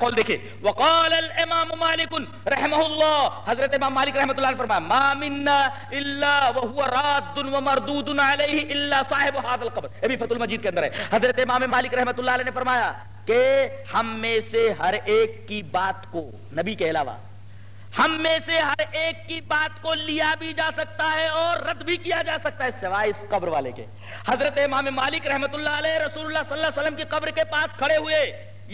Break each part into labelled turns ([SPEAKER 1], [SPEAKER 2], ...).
[SPEAKER 1] قول دیکھیں۔ وقال الامام مالک رحمہ اللہ حضرت امام مالک رحمۃ اللہ نے فرمایا، ما منا الا وهو راد ومردود علیہ الا صاحب هذا القبر. یہ بھی فتح المجید کے اندر ہے۔ حضرت امام مالک رحمۃ اللہ علیہ نے فرمایا کہ ہم میں سے ہر ایک کی بات کو، نبی کے علاوہ، ہم میں سے ہر ایک کی بات کو لیا بھی جا سکتا ہے اور رد بھی کیا جا سکتا ہے، سوائے اس قبر والے کے۔ حضرت امام مالک رحمت اللہ علیہ رسول اللہ صلی اللہ علیہ وسلم کی قبر کے پاس کھڑے ہوئے۔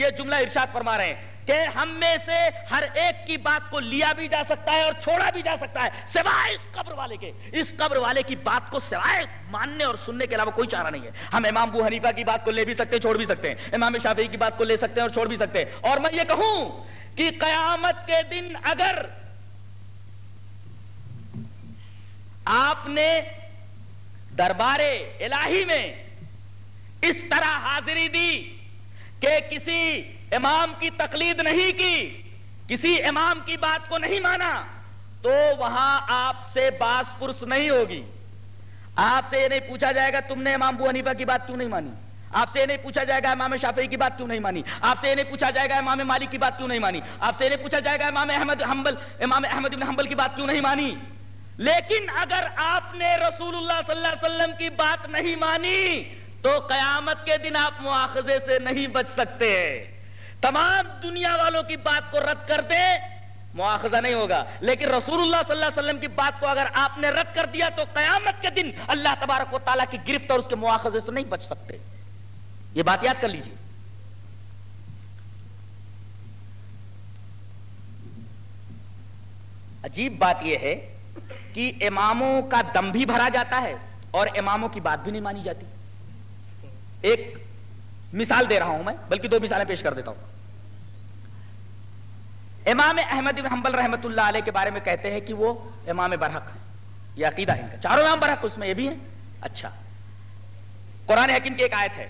[SPEAKER 1] یہ جملہ ارشاد فرما رہے ہیں کہ ہم میں سے ہر ایک کی بات کو لیا بھی جا سکتا ہے اور چھوڑا بھی جا سکتا ہے، سوائے اس قبر والے کے۔ اس قبر والے کی بات کو سوائے ماننے اور سننے کے علاوہ کوئی چارہ نہیں ہے۔ ہم امام ابو حنیفہ کی بات کو لے بھی سکتے ہیں، چھوڑ بھی سکتے ہیں۔ امام شافعی کی بات کو لے سکتے ہیں اور چھوڑ بھی سکتے ہیں۔ اور میں یہ کہوں کہ قیامت کے دن اگر آپ نے دربار الہی میں اس طرح حاضری دی کہ کسی امام کی تقلید نہیں کی، کسی امام کی بات کو نہیں مانا، تو وہاں آپ سے باس پرس نہیں ہوگی۔ آپ سے یہ نہیں پوچھا جائے گا تم نے امام ابو حنیفہ کی بات کیوں نہیں مانی؟ آپ سے یہ نہیں پوچھا جائے گا امام شافعی کی بات کیوں نہیں مانی؟ آپ سے یہ نہیں پوچھا جائے گا امام مالک کی بات کیوں نہیں مانی؟ آپ سے یہ نہیں پوچھا جائے گا امام احمد حنبل، امام احمد بن حنبل کی بات کیوں نہیں مانی؟ لیکن اگر آپ نے رسول اللہ صلی اللہ علیہ وسلم کی بات نہیں مانی تو قیامت کے دن آپ مواخذے سے نہیں بچ سکتے۔ تمام دنیا والوں کی بات کو رد کر دے مواخذہ نہیں ہوگا۔ لیکن رسول اللہ صلی اللہ علیہ وسلم کی بات کو اگر آپ نے رد کر دیا تو قیامت کے دن اللہ تبارک و تعالیٰ کی گرفت اور اس کے مواخذے سے نہیں بچ سکتے۔ یہ بات یاد کر لیجیے عجیب بات یہ ہے کہ اماموں کا دم بھی بھرا جاتا ہے اور اماموں کی بات بھی نہیں مانی جاتی۔ ایک مثال دے رہا ہوں میں، بلکہ دو مثالیں پیش کر دیتا ہوں۔ امام احمد بن حنبل رحمت اللہ علیہ کے بارے میں کہتے ہیں کہ وہ امام برحق ہے یہ عقیدہ ہے ان کا۔ چاروں امام برحق، اس میں یہ بھی ہے اچھا۔ قرآن حکیم کی ایک آیت ہے۔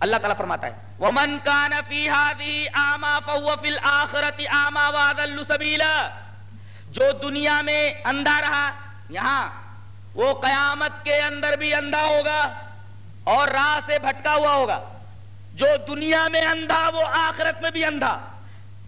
[SPEAKER 1] اللہ تعالیٰ فرماتا ہے، وَمَن كَانَ فِي هَذِهِ آمَا فَهُوَ فِي الْآخِرَةِ آمَا وَاذَلُّ سَبِيلًا جو دنیا میں اندھا رہا، یہاں وہ قیامت کے اندر بھی اندھا ہوگا۔ اور راہ سے بھٹکا ہوا ہوگا۔ جو دنیا میں اندھا، وہ آخرت میں بھی اندھا۔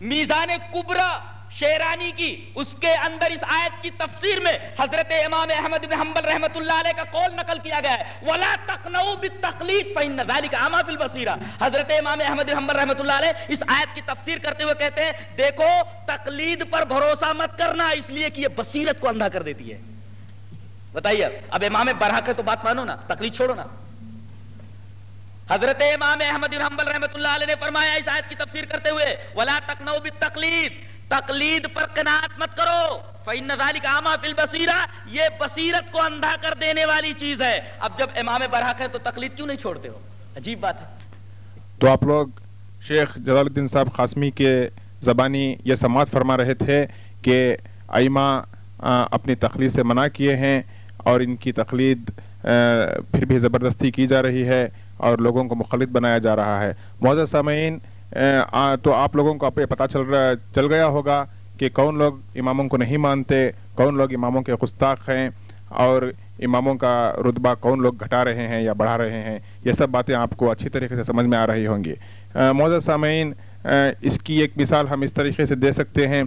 [SPEAKER 1] میزان کبرا شیرانی کی، اس کے اندر اس آیت کی تفسیر میں حضرت امام احمد بن حنبل رحمت اللہ علیہ کا قول نقل کیا گیا ہے۔ وَلَا تَقْنَوْا بِالتَّقْلِيدِ فَإِنَّ ذَلِكَ عَمَا فِي الْبَصِيرَةِ۔ حضرت امام احمد بن حنبل رحمت اللہ علیہ اس آیت کی تفسیر کرتے ہوئے کہتے ہیں، دیکھو، تقلید پر بھروسہ مت کرنا، اس لیے کہ یہ بصیرت کو اندھا کر دیتی ہے۔ بتائیے اب امام برحق ہے تو بات مانو نا، تقلید چھوڑو نا۔ حضرت امام احمد حنبل رحمت اللہ علیہ نے فرمایا اس آیت کی تفسیر کرتے ہوئے، وَلَا تَقْنَوْا بِالتَّقْلِيدِ تقلید پر قناعت مت کرو۔ فَإِنَّ ذَلِكَ عَمَا فِي الْبَصِيرَةِ، یہ بصیرت کو اندھا کر دینے والی چیز ہے۔ اب جب امام برحق ہے تو تقلید کیوں نہیں چھوڑتے ہو؟ عجیب بات ہے۔
[SPEAKER 2] تو آپ لوگ شیخ جلال الدین صاحب قاسمی کے زبانی یہ سماعت فرما رہے تھے کہ ائمہ اپنی تقلید سے منع کیے ہیں اور ان کی تقلید پھر بھی زبردستی کی جا رہی ہے۔ اور لوگوں کو مخلط بنایا جا رہا ہے۔ معزز سامعین تو آپ لوگوں کو پتہ چل رہا، چل گیا ہوگا کہ کون لوگ اماموں کو نہیں مانتے، کون لوگ اماموں کے گستاخ ہیں اور اماموں کا رتبہ کون لوگ گھٹا رہے ہیں یا بڑھا رہے ہیں، یہ سب باتیں آپ کو اچھی طریقے سے سمجھ میں آ رہی ہوں گی۔ معزز سامعین اس کی ایک مثال ہم اس طریقے سے دے سکتے ہیں۔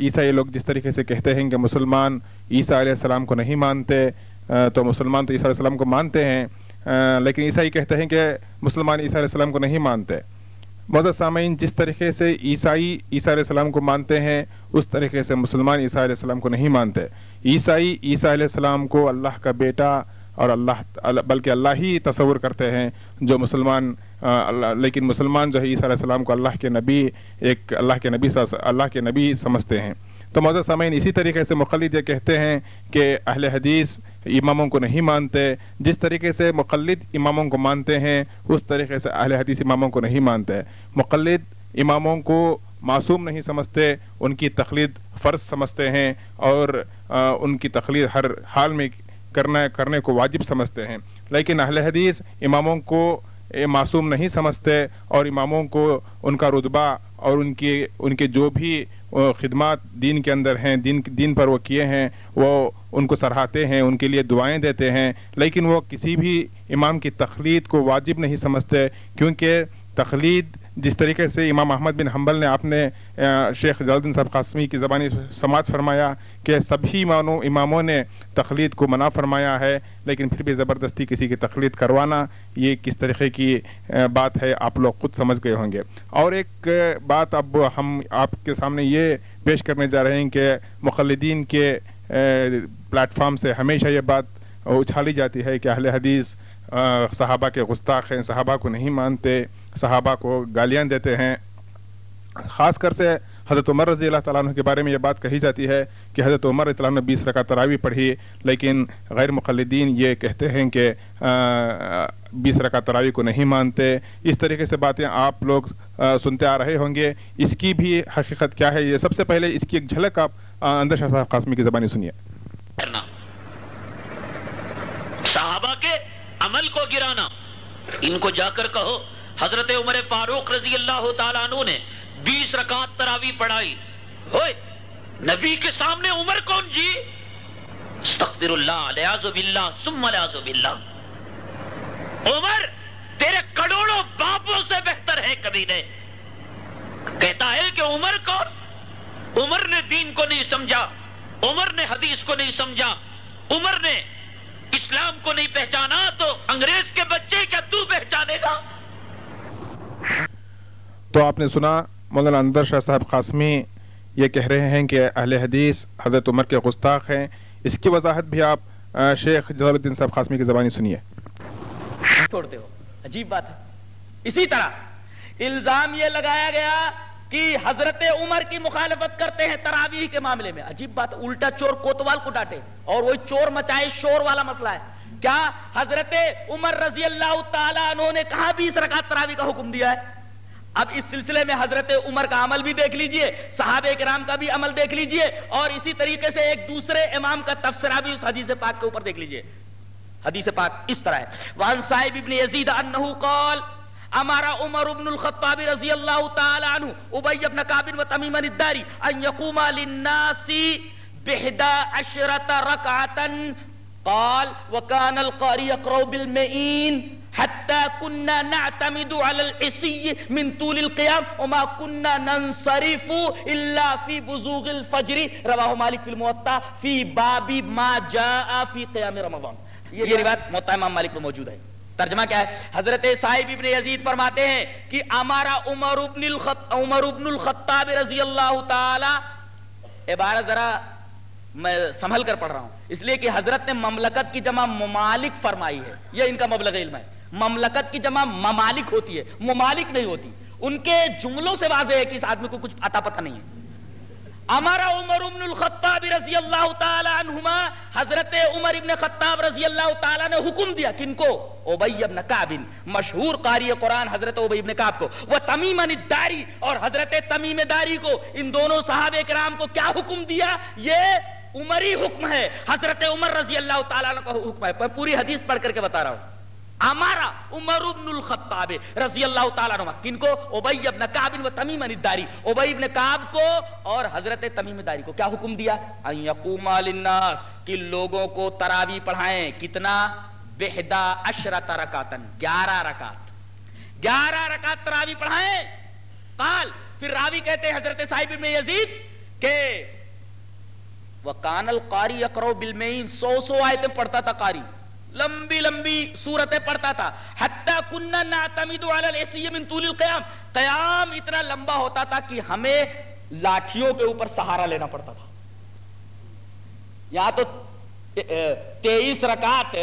[SPEAKER 2] عیسائی لوگ جس طریقے سے کہتے ہیں کہ مسلمان عیسیٰ علیہ السلام کو نہیں مانتے تو مسلمان تو عیسیٰ علیہ السلام کو مانتے ہیں۔ لیکن عیسائی کہتے ہیں کہ مسلمان عیسیٰ علیہ السلام کو نہیں مانتے۔ معزز سامعین، جس طریقے سے عیسائی عیسیٰ علیہ السلام کو مانتے ہیں، اس طریقے سے مسلمان عیسیٰ علیہ السلام کو نہیں مانتے۔ عیسائی عیسیٰ علیہ السلام کو اللہ کا بیٹا اور اللہ، بلکہ اللہ ہی تصور کرتے ہیں۔ جو مسلمان لیکن مسلمان جو ہے، عیسیٰ علیہ السلام کو اللہ کے نبی، ایک اللہ کے نبی اللہ کے نبی سمجھتے ہیں۔ تو معزز سامعین، اسی طریقے سے مقلد یہ کہتے ہیں کہ اہل حدیث اماموں کو نہیں مانتے، جس طریقے سے مقلد اماموں کو مانتے ہیں، اس طریقے سے اہل حدیث اماموں کو نہیں مانتے۔ مقلد اماموں کو معصوم نہیں سمجھتے، ان کی تقلید فرض سمجھتے ہیں اور ان کی تقلید ہر حال میں کرنا، کرنے کو واجب سمجھتے ہیں۔ لیکن اہل حدیث اماموں کو معصوم نہیں سمجھتے اور اماموں کو ان کا رتبہ اور ان کی، ان کے جو بھی خدمات دین کے اندر ہیں، دین دین پر وہ کیے ہیں، وہ ان کو سراہتے ہیں، ان کے لیے دعائیں دیتے ہیں، لیکن وہ کسی بھی امام کی تقلید کو واجب نہیں سمجھتے، کیونکہ تقلید جس طریقے سے امام احمد بن حنبل نے اپنے شیخ جلالدین صاحب قاسمی کی زبانی سماعت فرمایا کہ سبھی اماموں نے تخلید کو منع فرمایا ہے، لیکن پھر بھی زبردستی کسی کی تخلید کروانا، یہ کس طریقے کی بات ہے، آپ لوگ خود سمجھ گئے ہوں گے۔ اور ایک بات اب ہم، آپ کے سامنے یہ پیش کرنے جا رہے ہیں کہ مخلدین کے پلیٹ فارم سے ہمیشہ یہ بات اچھالی جاتی ہے کہ اہل حدیث صحابہ کے گستاخ ہیں، صحابہ کو نہیں مانتے۔ صحابہ کو گالیاں دیتے ہیں۔ خاص کر سے حضرت عمر رضی اللہ تعالیٰ عنہ کے بارے میں یہ بات کہی جاتی ہے کہ حضرت عمر رضی اللہ عنہ بیس رکعت تراوی پڑھی، لیکن غیر مقلدین یہ کہتے ہیں کہ بیس رکعت تراوی کو نہیں مانتے۔ اس طریقے سے باتیں آپ لوگ سنتے آ رہے ہوں گے۔ اس کی بھی حقیقت کیا ہے؟ یہ سب سے پہلے اس کی ایک جھلک آپ اندر شاہ صاحب قاسمی کی زبانی سنیے۔
[SPEAKER 3] صحابہ کے عمل کو گرانا۔ ان کو جا کر کہو۔ حضرت عمر فاروق رضی اللہ تعالیٰ عنہ نے بیس رکعت تراوی پڑھائی۔ ہوئے، نبی کے سامنے عمر کون جی؟ استغفر اللہ علیہ باللہ، ثم علیہ باللہ۔ عمر، تیرے کروڑوں باپوں سے بہتر ہے کبھی نے کہتا ہے کہ عمر کون؟ عمر نے دین کو نہیں سمجھا، عمر نے حدیث کو نہیں سمجھا، عمر نے اسلام کو نہیں پہچانا تو انگریز کے بچے کیا تو پہچانے گا؟
[SPEAKER 2] تو آپ نے سنا، مولانا اندر شاہ صاحب قاسمی یہ کہہ رہے ہیں کہ اہل حدیث حضرت عمر کے گستاخ ہیں۔ اس کی وضاحت بھی آپ شیخ جلال الدین صاحب قاسمی کی زبانی سنیے۔
[SPEAKER 1] چھوڑتے ہو، عجیب بات ہے۔ اسی طرح الزام یہ لگایا گیا کہ حضرت عمر کی مخالفت کرتے ہیں تراویح کے معاملے میں۔ عجیب بات، الٹا چور کوتوال کو ڈانٹے اور وہی چور مچائے شور والا مسئلہ ہے۔ کیا حضرت عمر رضی اللہ تعالیٰ عنہ نے کہا بیس رکعت تراویح کا حکم دیا ہے؟ اب اس سلسلے میں حضرت عمر کا عمل بھی دیکھ لیجیے، صحابہ کرام کا بھی عمل دیکھ لیجیے، اور اسی طریقے سے ایک دوسرے امام کا تفسرہ بھی اس حدیث پاک کے اوپر دیکھ لیجیے۔ حدیث پاک اس طرح ہے۔ وان صاحب ابن یزید انہو قال امارا عمر ابن الخطاب رضی اللہ تعالی عنہ ابی ابن کعب و تمیم الداری ان یقوم للناس بحدا عشرت رکعتا قال وکان القاری اقرو بالمئین حتى كنا نعتمد على العصي من طول القيام وما كنا ننصرف الا في بزوغ الفجر رواه مالك في الموطا في باب ما جاء في قيام رمضان۔ یہ روایت موطا امام مالک میں موجود ہے۔ ترجمہ کیا ہے؟ حضرت صاحب ابن یزید فرماتے ہیں کہ امارا عمر ابن الخط عمر ابن الخطاب رضی اللہ تعالی عبارت ذرا میں سنبھل کر پڑھ رہا ہوں۔ اس لیے کہ حضرت نے مملکت کی جمع ممالک فرمائی ہے۔ یہ ان کا مبلغ علم ہے۔ مملکت کی جمع ممالک ہوتی ہے۔ ممالک نہیں ہوتی۔ ان کے جملوں سے واضح ہے کہ اس آدمی کو کچھ عطا پتہ نہیں ہے۔ امارا عمر ابن الخطاب رضی اللہ تعالی عنہما، حضرت عمر ابن خطاب رضی اللہ تعالی نے حکم دیا کن کو عبی ابن کعب، مشہور قاری قرآن حضرت عبی ابن کعب کو، وہ تمیم الداری اور حضرت تمیم داری کو، ان دونوں صحابہ کرام کو کیا حکم دیا؟ یہ عمری حکم ہے۔ حضرت عمر رضی اللہ تعالیٰ عنہ کا حکم ہے۔ میں پوری حدیث پڑھ کر کے بتا رہا ہوں۔ ہمارا عمر ابن الخطاب رضی اللہ تعالیٰ عنہ، کن کو؟ عبی ابن کعب و تمیم الداری۔ عبی ابن کعب کو اور حضرت تمیم داری کو کیا حکم دیا؟ ان یقوم للناس، کہ لوگوں کو تراوی پڑھائیں۔ کتنا؟ بہدا اشرت رکاتن گیارہ رکات گیارہ رکات تراوی پڑھائیں۔ قال، پھر راوی کہتے ہیں حضرت صاحب ابن یزید، کہ وَقَانَ الْقَارِ يَقْرَوْ بِالْمَئِينَ سو سو آیتیں پڑھتا تھا قاری۔ لمبی لمبی صورتیں پڑھتا تھا۔ حتی کننا نعتمد علی العصی من طول القیام۔ قیام اتنا لمبا ہوتا تھا کہ ہمیں لاٹھیوں کے اوپر سہارا لینا پڑتا تھا۔ یہاں تو تیئیس رکعت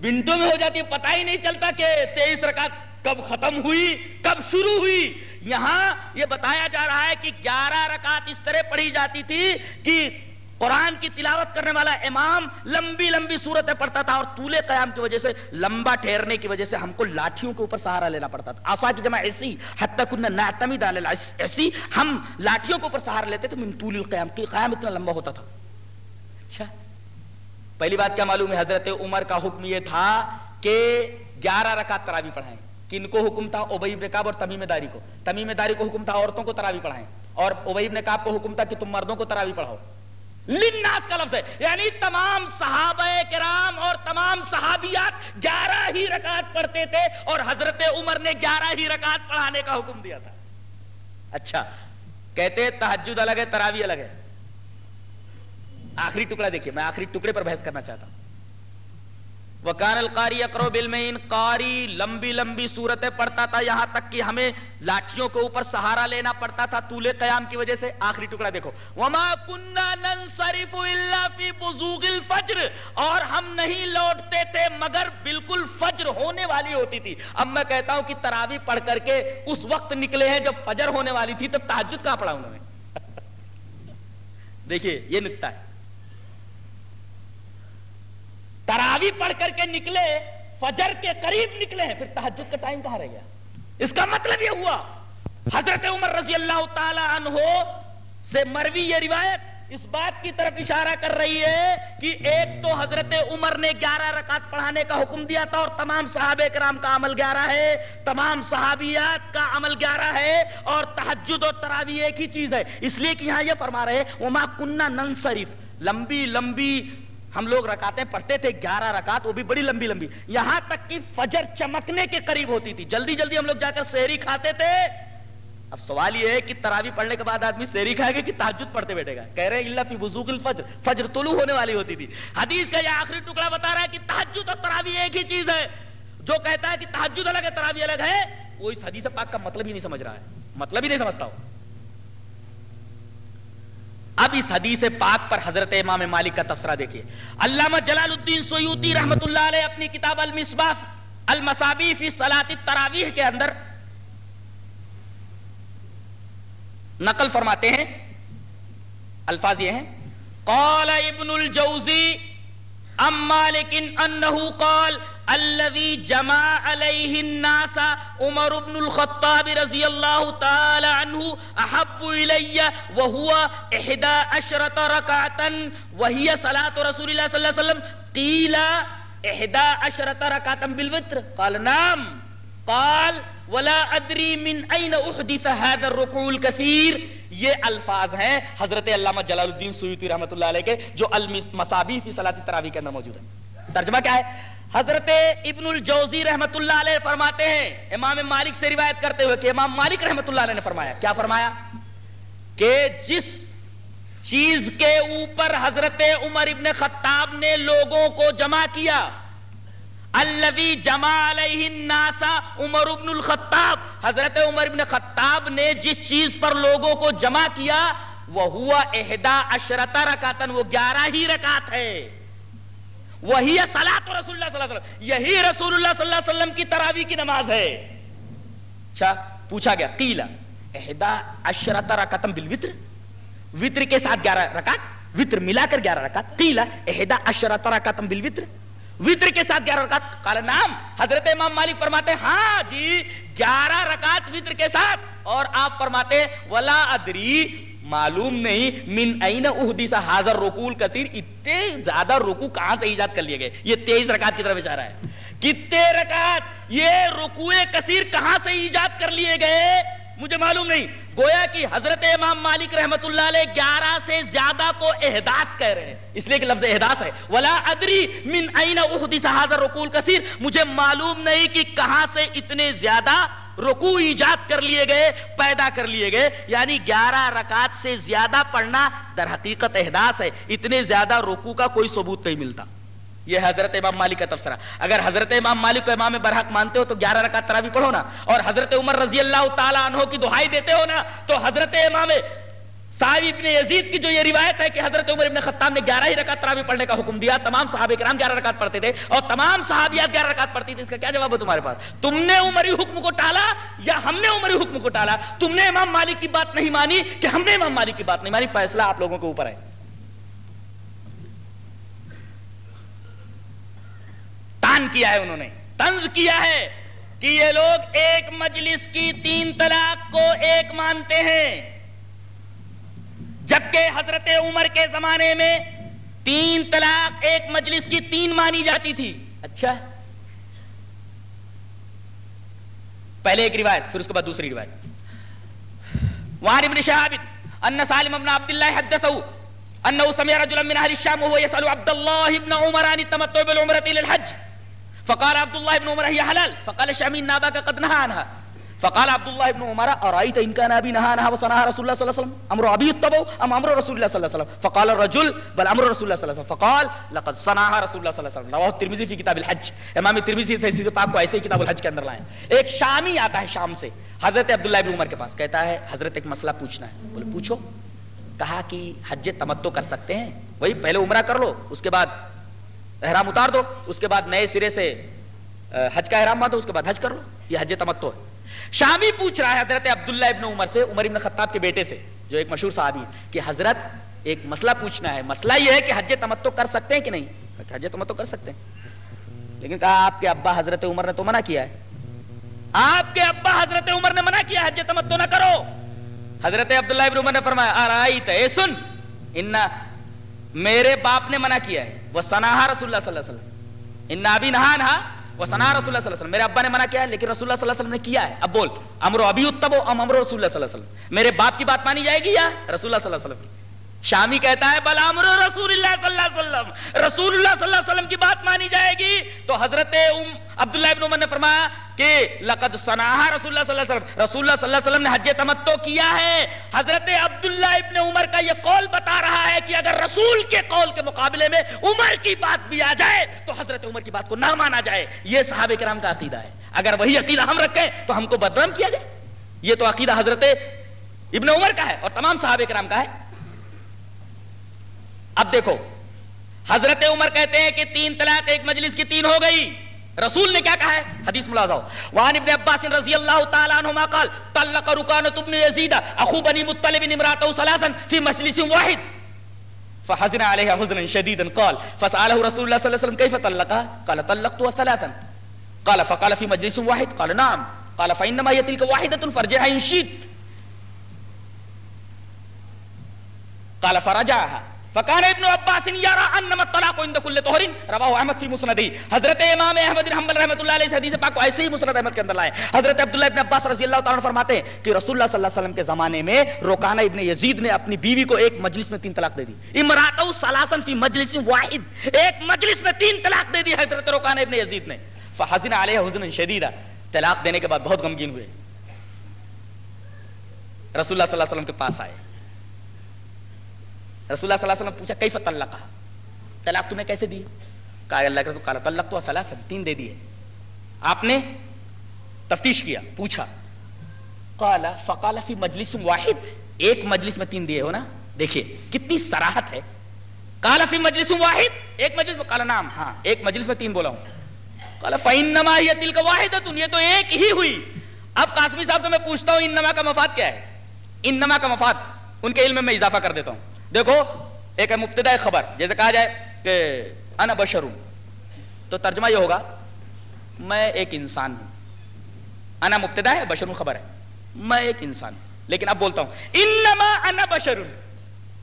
[SPEAKER 1] بنٹوں میں ہو جاتی ہے پتہ ہی نہیں چلتا کہ تیئیس رکعت کب ختم ہوئی، کب شروع ہوئی۔ یہاں یہ بتایا جا رہا ہے کہ گیارہ رکعت اس طرح پڑھی جاتی تھی کہ قرآن کی تلاوت کرنے والا امام لمبی لمبی صورتیں پڑھتا تھا اور طول قیام کی وجہ سے لمبا ٹھہرنے کی وجہ سے ہم کو لاٹھیوں کے اوپر سہارا لینا پڑتا تھا۔ آسا کی جمع ایسی، حتی کننا نعتمد علی ایسی، ہم لاٹھیوں کے اوپر سہارا لیتے تھے من طول القیام کی، قیام اتنا لمبا ہوتا تھا۔ اچھا۔ پہلی بات کیا معلوم ہے؟ حضرت عمر کا حکم یہ تھا کہ گیارہ رکعت تراوی پڑھائیں۔ کن کو حکم تھا؟ عبی بن کعب اور تمیم داری کو۔ تمیم داری کو حکم تھا، عورتوں کو تراوی پڑھائیں۔ اور عبی بن کعب کو حکم تھا کہ تم مردوں کو تراوی پڑھاؤ۔ لناس کا لفظ ہے۔ یعنی تمام صحابہ کرام اور تمام صحابیات گیارہ ہی رکعت پڑھتے تھے اور حضرت عمر نے گیارہ ہی رکعت پڑھانے کا حکم دیا تھا۔ اچھا کہتے تحجد الگ ہے تراوی الگ ہے۔ آخری ٹکڑا دیکھیے، میں آخری ٹکڑے پر بحث کرنا چاہتا ہوں۔ وکان القاری اکرو بالمین، قاری لمبی لمبی صورتیں پڑھتا تھا یہاں تک کہ ہمیں لاٹھیوں کے اوپر سہارا لینا پڑتا تھا طول قیام کی وجہ سے، آخری ٹکڑا دیکھو۔ وما کننا ننصرف الا فی بزوغ الفجر۔ اور ہم نہیں لوٹتے تھے، مگر بالکل فجر ہونے والی ہوتی تھی۔ اب میں کہتا ہوں کہ تراوی پڑھ کر کے اس وقت نکلے ہیں جب فجر ہونے والی تھی، تب تحجد کہاں پڑھا انہوں نے؟ دیکھیے، یہ نکتا ہے۔ تراوی پڑھ کر کے نکلے، فجر کے قریب نکلے ہیں، پھر تحجد کا ٹائم کہاں رہ گیا؟ اس کا مطلب یہ ہوا، حضرت عمر رضی اللہ تعالی عنہ سے مروی یہ روایت اس بات کی طرف اشارہ کر رہی ہے کہ ایک تو حضرت عمر نے گیارہ رکعت پڑھانے کا حکم دیا تھا اور تمام صحابہ کرام کا عمل گیارہ ہے، تمام صحابیات کا عمل گیارہ ہے اور تحجد اور تراوی ایک ہی چیز ہے۔ اس لیے کہ یہاں یہ فرما رہے وما کننا ننصرف لمبی لمبی ہم لوگ رکاتیں پڑھتے تھے، گیارہ رکعت، وہ بھی بڑی لمبی لمبی۔ یہاں تک کہ فجر چمکنے کے قریب ہوتی تھی۔ جلدی جلدی ہم لوگ جا کر سہری کھاتے تھے۔ اب سوال یہ ہے کہ تراوی پڑھنے کے بعد آدمی سہری کھائے گا کہ تحجد پڑھتے بیٹھے گا؟ کہہ رہے اللہ فی بزوغ الفجر، فجر طلوع ہونے والی ہوتی تھی۔ حدیث کا یہ آخری ٹکڑا بتا رہا ہے کہ تحجد اور تراوی ایک ہی چیز ہے۔ جو کہتا ہے کہ تحجد الگ ہے تراوی الگ ہے، وہ اس حدیث پاک کا مطلب ہی نہیں سمجھ رہا ہے۔ مطلب ہی نہیں سمجھتا ہو اب اس حدیث پاک پر حضرت امام مالک کا تفسرہ دیکھیے۔ علامہ جلال الدین سیوتی رحمت اللہ علیہ اپنی کتاب المصباح المصابی فی صلاة التراویح کے اندر نقل فرماتے ہیں۔ الفاظ یہ ہیں۔ قال ابن الجوزی ام مالک انہو قال الذي جمع عليه الناس عمر بن الخطاب رضي الله تعالى عنه احب الي وهو احدى عشرة ركعة وهي صلاة رسول الله صلى الله عليه وسلم. قيل احدى عشرة ركعة بالوتر. قال نعم. قال ولا ادري من اين احدث هذا الركوع الكثير. یہ الفاظ ہیں حضرت علامہ جلال الدین سیوطی رحمۃ اللہ علیہ کے جو المصابی فی صلاۃ التراویح کے اندر موجود ہے ترجمہ کیا ہے؟ حضرت ابن الجوزی رحمت اللہ علیہ فرماتے ہیں، امام مالک سے روایت کرتے ہوئے کہ امام مالک رحمت اللہ علیہ نے فرمایا۔ کیا فرمایا؟ کہ جس چیز کے اوپر حضرت عمر ابن خطاب نے لوگوں کو جمع کیا الذي جمع علیہ الناس عمر ابن الخطاب، حضرت عمر ابن خطاب نے جس چیز پر لوگوں کو جمع کیا وہ ہوا احدا اشرتا رکاتن وہ گیارہ ہی رکات ہے۔ وہی سلاۃ رسول اللہ صلی اللہ علیہ وسلم. یہی رسول اللہ صلی اللہ علیہ وسلم کی تراوی کی نماز ہے. اچھا پوچھا گیا قیلا احدا اشرت رکعتم بالوتر. وتر کے ساتھ گیارہ رکعت، وتر ملا کر گیارہ رکعت. قیلا احدا اشرت رکعتم بالوتر. وتر کے ساتھ گیارہ رکعت، قال نام حضرت امام مالک فرماتے ہاں جی گیارہ رکعت وتر کے ساتھ. اور آپ فرماتے ولا ادری معلوم نہیں، من این احدیث حاضر رکول کثیر، اتنے زیادہ رکو کہاں سے ایجاد کر لیے گئے؟ یہ تیئیس رکعت کی طرف اشارہ ہے۔ کتنے رکعت؟ یہ رکوع کثیر کہاں سے ایجاد کر لیے گئے؟ مجھے معلوم نہیں۔ گویا کہ حضرت امام مالک رحمت اللہ علیہ گیارہ سے زیادہ کو احداث کہہ رہے ہیں۔ اس لیے کہ لفظ احداث ہے۔ ولا ادری من این احدیث حاضر رکول کثیر مجھے معلوم نہیں کہ کہاں سے اتنے زیادہ رکو ایجاد کر لیے گئے، پیدا کر لیے گئے۔ یعنی گیارہ رکعت سے زیادہ پڑھنا در حقیقت احداث ہے۔ اتنے زیادہ رکو کا کوئی ثبوت نہیں ملتا۔ یہ حضرت امام مالک کا تفسرہ اگر حضرت امام مالک کو امام برحق مانتے ہو تو گیارہ رکعت تراوی پڑھو نا۔ اور حضرت عمر رضی اللہ تعالیٰ عنہ کی دہائی دیتے ہو نا تو حضرت امام صاحب ابن یزید کی جو یہ روایت ہے کہ حضرت عمر ابن خطاب نے گیارہ ہی رکعت تراوی پڑھنے کا حکم دیا، تمام صحابہ کرام گیارہ رکعت پڑھتے تھے اور تمام صحابیات گیارہ رکعت پڑھتی تھی اس کا کیا جواب ہے تمہارے پاس؟ تم نے عمری حکم کو ٹالا یا ہم نے عمری حکم کو ٹالا؟ تم نے امام مالک کی بات نہیں مانی کہ ہم نے امام مالک کی بات نہیں مانی؟ فیصلہ آپ لوگوں کے اوپر ہے۔ تان کیا ہے انہوں نے، طنز کیا ہے کہ یہ لوگ ایک مجلس کی تین طلاق کو ایک مانتے ہیں۔ جبکہ حضرت عمر کے زمانے میں تین طلاق ایک مجلس کی تین مانی جاتی تھی۔ اچھا۔ پہلے ایک روایت پھر اس کے بعد دوسری روایت۔ وہاں ابن شہاب ان سالم ابن عبداللہ حدثو انه سمع رجلا من اهل الشام وهو يسال عبد الله بن عمر عن التمتع بالعمره الى الحج۔ فقال عبد الله بن عمر هي حلال؟ فقال الشامي ان اباك قد نهى عنها. فقال عبد الله بن عمر ارايت ان كان ابي نهى عنها وصنعها رسول الله صلى الله عليه وسلم؟ امر ابي الطبو، ام امر رسول الله صلى الله عليه وسلم. فقال الرجل، بل امر رسول الله صلى الله عليه وسلم. فقال، لقد صنعها رسول الله صلى الله عليه وسلم. رواه الترمذي في کتاب الحج. امام ترمذی تفسیر پاک کو ایسے ہی کتاب الحج کے اندر لائے ایک شامی آتا ہے شام سے، حضرت عبداللہ ابن عمر کے پاس. کہتا ہے، حضرت ایک مسئلہ پوچھنا ہے۔ بولے، پوچھو۔ کہا کہ حج تمتو کر سکتے ہیں؟ وہی پہلے عمرہ کر لو، اس کے بعد احرام اتار دو، اس کے بعد نئے سرے سے حج کا احرام باندھو، اس کے بعد حج کر لو۔ یہ حج تمتو ہے۔ شامی پوچھ رہا ہے حضرت عبداللہ ابن عمر سے، عمر ابن خطاب کے بیٹے سے، جو ایک مشہور صحابی ہے کہ حضرت ایک مسئلہ پوچھنا ہے۔ مسئلہ یہ ہے کہ حج تمتو کر سکتے ہیں کہ نہیں؟ کہ حج تمتو کر سکتے ہیں۔ لیکن کہا، آپ کے ابا حضرت عمر نے تو منع کیا ہے۔ آپ کے ابا حضرت عمر نے منع کیا حج تمتو نہ کرو۔ حضرت عبداللہ ابن عمر نے فرمایا آرائیت اے، سن انہا میرے باپ نے منع کیا ہے۔ وہ سناہا رسول اللہ صلی اللہ علیہ وسلم۔ انہا ابھی نہا نہا وسنا رسول اللہ صلی اللہ علیہ وسلم. میرے ابا نے منع کیا ہے، لیکن رسول اللہ صلی اللہ علیہ وسلم نے کیا ہے؟ اب بول، امرو ابھی اتبو ام امرو رسول اللہ صلی اللہ علیہ وسلم. میرے باپ کی بات مانی جائے گی یا رسول اللہ صلی اللہ علیہ وسلم کی؟ شامی کہتا ہے بل امر رسول اللہ صلی اللہ علیہ وسلم. رسول اللہ صلی اللہ علیہ وسلم کی بات مانی جائے گی۔ تو حضرت ام عبداللہ ابن عمر نے فرمایا کہ لقد صناہا رسول اللہ صلی اللہ علیہ وسلم۔ رسول اللہ صلی اللہ علیہ وسلم نے حج تمتو کیا ہے۔ حضرت عبداللہ ابن عمر کا یہ قول بتا رہا ہے کہ اگر رسول کے قول کے مقابلے میں عمر کی بات بھی آ جائے، تو حضرت عمر کی بات کو نہ مانا جائے۔ یہ صحابہ کرام کا عقیدہ ہے۔ اگر وہی عقیدہ ہم رکھیں، تو ہم کو بدنام کیا جائے۔ یہ تو عقیدہ حضرت ابن عمر کا ہے اور تمام صحابہ کرام کا ہے۔ اب دیکھو، حضرت عمر کہتے ہیں کہ تین طلاق ایک مجلس کی تین ہو گئی۔ رسول نے کیا کہا ہے؟ حدیث ملازہ وان ابن عباس رضی اللہ تعالیٰ عنہما قال، طلق رکانت ابن یزید اخو بنی مطلب امراتو سلاسا فی مجلس واحد۔ فحزن علیہ حزنا شدیدا قال فسأله رسول اللہ صلی اللہ علیہ وسلم کیف طلقا؟ قال طلقتها ثلاثا۔ قال، فقال في مجلس واحد۔ قال، نعم۔ قال، فإنما هي تلك واحدة فرجعها إن شئت۔ قال، فرجعها۔ فکان ابن عباس یرا انما الطلاق عند كل طهر. رواه احمد في مسنده. حضرت امام احمد بن حنبل رحمۃ اللہ علیہ اس حدیث پاک کو ایسے ہی مسند احمد کے اندر لائے۔ حضرت عبداللہ ابن عباس رضی اللہ تعالی عنہ فرماتے ہیں کہ رسول اللہ صلی اللہ علیہ وسلم کے زمانے میں روکانہ ابن یزید نے اپنی بیوی کو ایک مجلس میں تین طلاق دے دی۔ امراتو ثلاثا فی مجلس واحد، ایک مجلس میں تین طلاق دے دی حضرت روکانہ ابن یزید نے۔ فحزن علیہ حزنا شدیدا طلاق دینے کے بعد بہت غمگین ہوئے۔ رسول اللہ صلی اللہ علیہ وسلم کے پاس آئے۔ رسول اللہ صلی اللہ علیہ وسلم پوچھا کئی فتح طلاق تمہیں کیسے دی؟ کہا، اللہ کے رسول قال طلق تو سلاسن تین دے دیے آپ نے تفتیش کیا، پوچھا۔ قال، فقال فی مجلس واحد، ایک مجلس میں تین دیے ہو نا؟ دیکھیے، کتنی سراحت ہے۔ قال فی مجلس واحد، ایک مجلس میں، قال نام ہاں ایک مجلس میں تین بولا ہوں۔ قال، فانما هي تلك واحده یہ تو ایک ہی ہوئی۔ اب قاسمی صاحب سے میں پوچھتا ہوں، انما کا مفاد کیا ہے؟ انما کا مفاد، ان کے علم میں اضافہ کر دیتا ہوں۔ دیکھو، ایک مبتدا خبر، جیسے کہا جائے کہ انا بشروں تو ترجمہ یہ ہوگا، میں ایک انسان ہوں۔ انا مبتدا ہے بشروں خبر ہے۔ میں ایک انسان ہوں۔ لیکن اب بولتا ہوں، انما انا بشروں